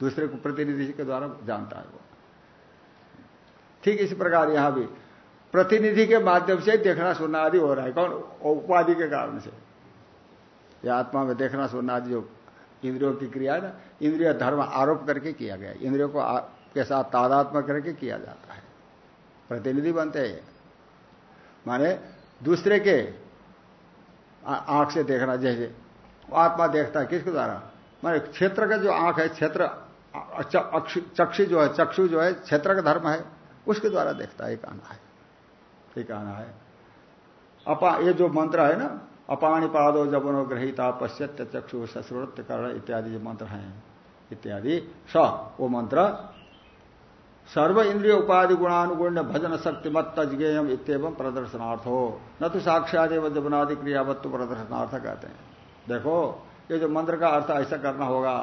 दूसरे को प्रतिनिधि के द्वारा जानता है वो। ठीक इसी प्रकार यहाँ भी प्रतिनिधि के माध्यम से देखना सुनना आदि हो रहा है। कौन? उपाधि के कारण से। यह आत्मा में देखना सुनना आदि जो इंद्रियों की क्रिया है ना, इंद्रिय धर्म आरोप करके किया गया इंद्रियों को के साथ तादात्म करके किया जाता है। प्रतिनिधि बनते हैं। माने दूसरे के आँख से देखना, जैसे आत्मा देखता है, किसके द्वारा? माने क्षेत्र का जो आँख है, क्षेत्र चक्षु जो है, चक्षु जो है, क्षेत्र का धर्म है, उसके द्वारा देखता है कहना है। ये कहना है। अपा, ये जो मंत्र है ना अपाणी पादो जबनो ग्रहिता पश्यत्य चक्षु सश्रोत कर्ण इत्यादि जो मंत्र हैं। इत्यादि। स, वो मंत्र, सर्व इंद्रिय उपाधि गुणानुगुण भजन शक्ति मत तजगेयम इतम प्रदर्शनार्थ। हो न तो साक्षात एवं जबनादि क्रियावत्व प्रदर्शनार्थ कहते हैं। देखो, ये जो मंत्र का अर्थ ऐसा करना होगा,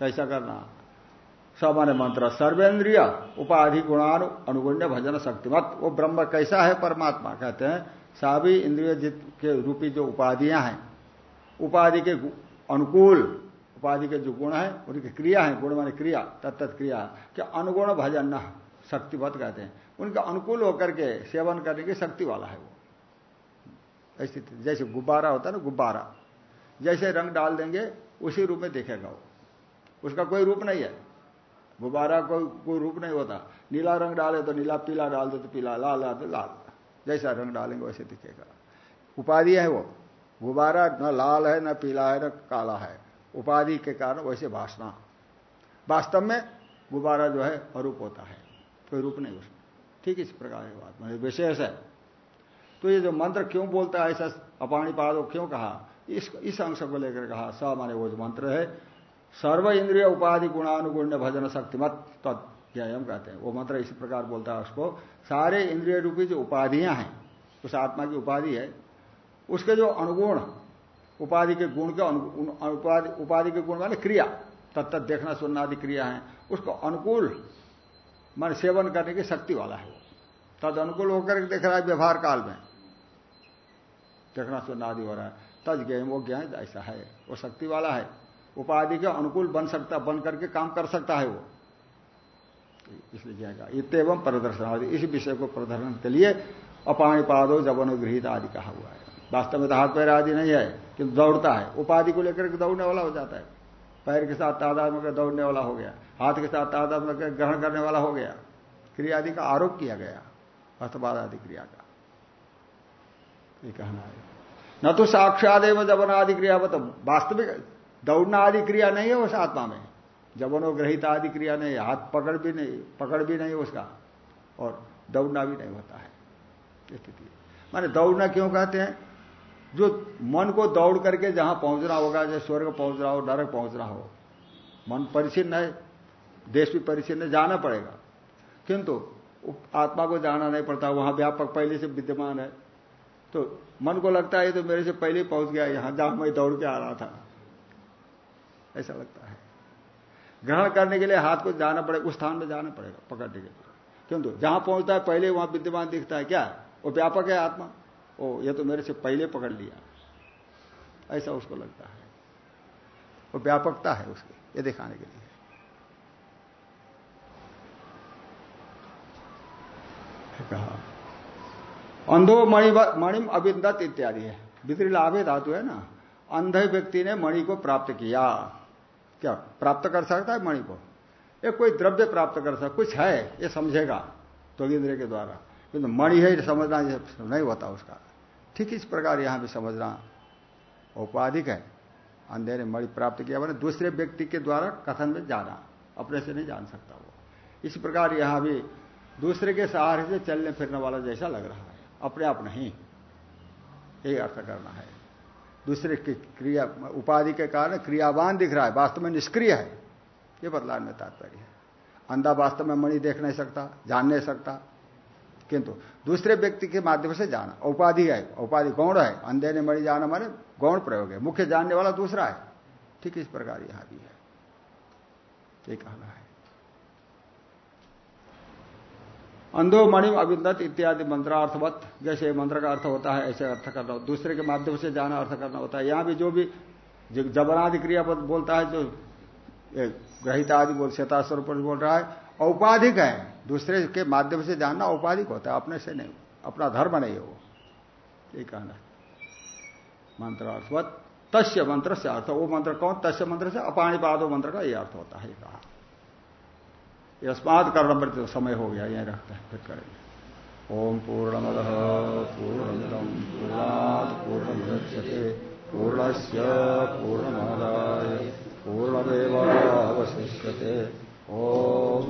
कैसा करना? सामान्य मंत्र, सर्वेन्द्रिय उपाधि गुणानु अनुगुण्य भजन शक्तिमत। वो ब्रह्म कैसा है? परमात्मा कहते हैं सभी इंद्रिय जित के रूपी जो उपाधियाँ हैं, उपाधि के अनुकूल, उपाधि के जो गुण है उनकी क्रिया है। गुण मानी क्रिया तत्त क्रिया। के अनुगुण भजन न शक्तिवत कहते हैं? उनका अनुकूल होकर के सेवन करने की शक्ति वाला है वो। ऐसी जैसे गुब्बारा होता है ना, गुब्बारा। जैसे रंग डाल देंगे, उसी रूप में देखेगा वो। उसका कोई रूप नहीं है। गुब्बारा कोई कोई रूप नहीं होता। नीला रंग डाले तो नीला, पीला डाल दे तो पीला, लाल डाल दे लाल। जैसा रंग डालेंगे वैसे दिखेगा। उपाधि है वो। गुब्बारा न लाल है, न पीला है, न काला है। उपाधि के कारण वैसे भाषणा। वास्तव में गुब्बारा जो है, अरूप होता है। कोई रूप नहीं उसमें। ठीक इस प्रकार की बात। मतलब विशेष है। तो ये जो मंत्र क्यों बोलता है, ऐसा अपाणी पादो क्यों कहा? इस इस अंश को लेकर कहा, स माने वो जो मंत्र है सर्व इंद्रिय उपाधि गुणानुगुण्य भजन शक्तिमत तद ज्ञायम कहते हैं। वो मंत्र इसी प्रकार बोलता है उसको, सारे इंद्रिय रूपी जो उपाधियाँ हैं, उस आत्मा की उपाधि है, उसके जो अनुगुण, उपाधि के गुण के उपाधि उपाधि के गुण माने क्रिया तत्त देखना, सुनना आदि क्रिया है, उसको अनुकूल, मान सेवन करने की शक्ति वाला है। वो तद अनुकूल होकर देख रहा है व्यवहार काल में। देखना, सुनना आदि हो रहा है। तज ज्ञ वो ज्ञान ऐसा है, वो शक्ति वाला है। उपाधि के अनुकूल बन सकता, बन करके काम कर सकता है वो। इसलिए क्या कहा? इतम प्रदर्शन आदि इस विषय को प्रदर्शन के लिए अपाणी पादो जबन गृहित आदि कहा हुआ है। वास्तव में तो हाथ पैर आदि नहीं है कि दौड़ता है। उपाधि को लेकर के दौड़ने वाला हो जाता है। पैर के साथ तादाद में दौड़ने वाला हो गया। हाथ के साथ तादाद में ग्रहण करने वाला हो गया। क्रिया आदि का आरोप किया गया। अर्थवाद आदि क्रिया का। ये कहना है। न तो साक्षात एवं जबन आदि क्रिया वास्तविक दौड़ना आदि क्रिया नहीं है उस आत्मा में। जबनो ग्रहित आदि क्रिया नहीं है, हाथ पकड़ भी नहीं, पकड़ भी नहीं उसका। और दौड़ना भी नहीं होता है। स्थिति माने दौड़ना क्यों कहते हैं? जो मन को दौड़ करके जहाँ पहुँचना होगा, जैसे स्वर्ग पहुँचना हो, नरक पहुँचना हो, मन परिचिन्न है, देश भी परिचिन्न जाना पड़ेगा। किंतु आत्मा को जाना नहीं पड़ता, वहाँ व्यापक पहले से विद्यमान है। तो मन को लगता है तो मेरे से पहले पहुँच गया, यहाँ जहाँ मैं दौड़ के आ रहा था। ऐसा लगता है। ग्रहण करने के लिए हाथ को जाना पड़ेगा उस स्थान में जाना पड़ेगा पकड़ने के लिए किंतु जहाँ पहुँचता है, पहले वहाँ विद्यमान दिखता है क्या? वो व्यापक है आत्मा। ओ, ये तो मेरे से पहले पकड़ लिया। ऐसा उसको लगता है। वो व्यापकता है उसकी, ये दिखाने के लिए। कहा, अंधो मणि मणिम अभिंदत इत्यादि है। बिक्री लाभे धातु है ना? अंधे व्यक्ति ने मणि को प्राप्त किया। क्या, प्राप्त कर सकता है मणि को? ये कोई द्रव्य प्राप्त कर सकता, कुछ है, ये समझेगा तो इंद्र के द्वारा। किंतु मणि है समझना, ये नहीं होता उसका। ठीक इस प्रकार यहाँ भी समझना औपाधिक है। अंधे ने मणि प्राप्त किया, मैंने दूसरे व्यक्ति के द्वारा कथन में जाना, अपने से नहीं जान सकता वो। इस प्रकार यहाँ भी दूसरे के सहारे से चलने फिरने वाला जैसा लग रहा है। अपने आप नहीं। यही अर्थ करना है। दूसरे की क्रिया, उपाधि के कारण क्रियावान दिख रहा है, वास्तव में निष्क्रिय है। ये बदलाव में तात्पर्य है। अंधा वास्तव में मणि देख नहीं सकता, जान नहीं सकता। किंतु दूसरे व्यक्ति के माध्यम से जाना, उपाधि है, उपाधि गौण है, अंधे ने मणि जाना माने गौण प्रयोग है, मुख्य जानने वाला दूसरा है। ठीक इस प्रकार यहाँ भी है। ये कहना है। अंधो मणिम अभिन्दत इत्यादि मंत्रार्थवत, जैसे मंत्र का अर्थ होता है, ऐसे अर्थ करना दूसरे के माध्यम से जाना, अर्थ करना होता है। यहाँ भी जो भी जबनादि क्रियापद बोलता है, जो ग्रहित आदि बोल स्वरूप बोल रहा है, औपाधिक है। दूसरे के माध्यम से जानना औपाधिक होता है, अपने से नहीं, अपना धर्म नहीं है ये कहना मंत्रार्थवत, तस्य मंत्र से अर्थ, वो मंत्र कौन? तस्य मंत्र से अपाणिपादो मंत्र का ये अर्थ होता है कहा। यस्मात कर्ण पर समय हो गया, यही रखते हैं, फिर करेंगे। ओम पूर्णमद पूर्णमिदम पूर्णात पूर्णमुदच्यते पूर्णस्य पूर्णमादाय, पूर्णमेवावशिष्यते। ओम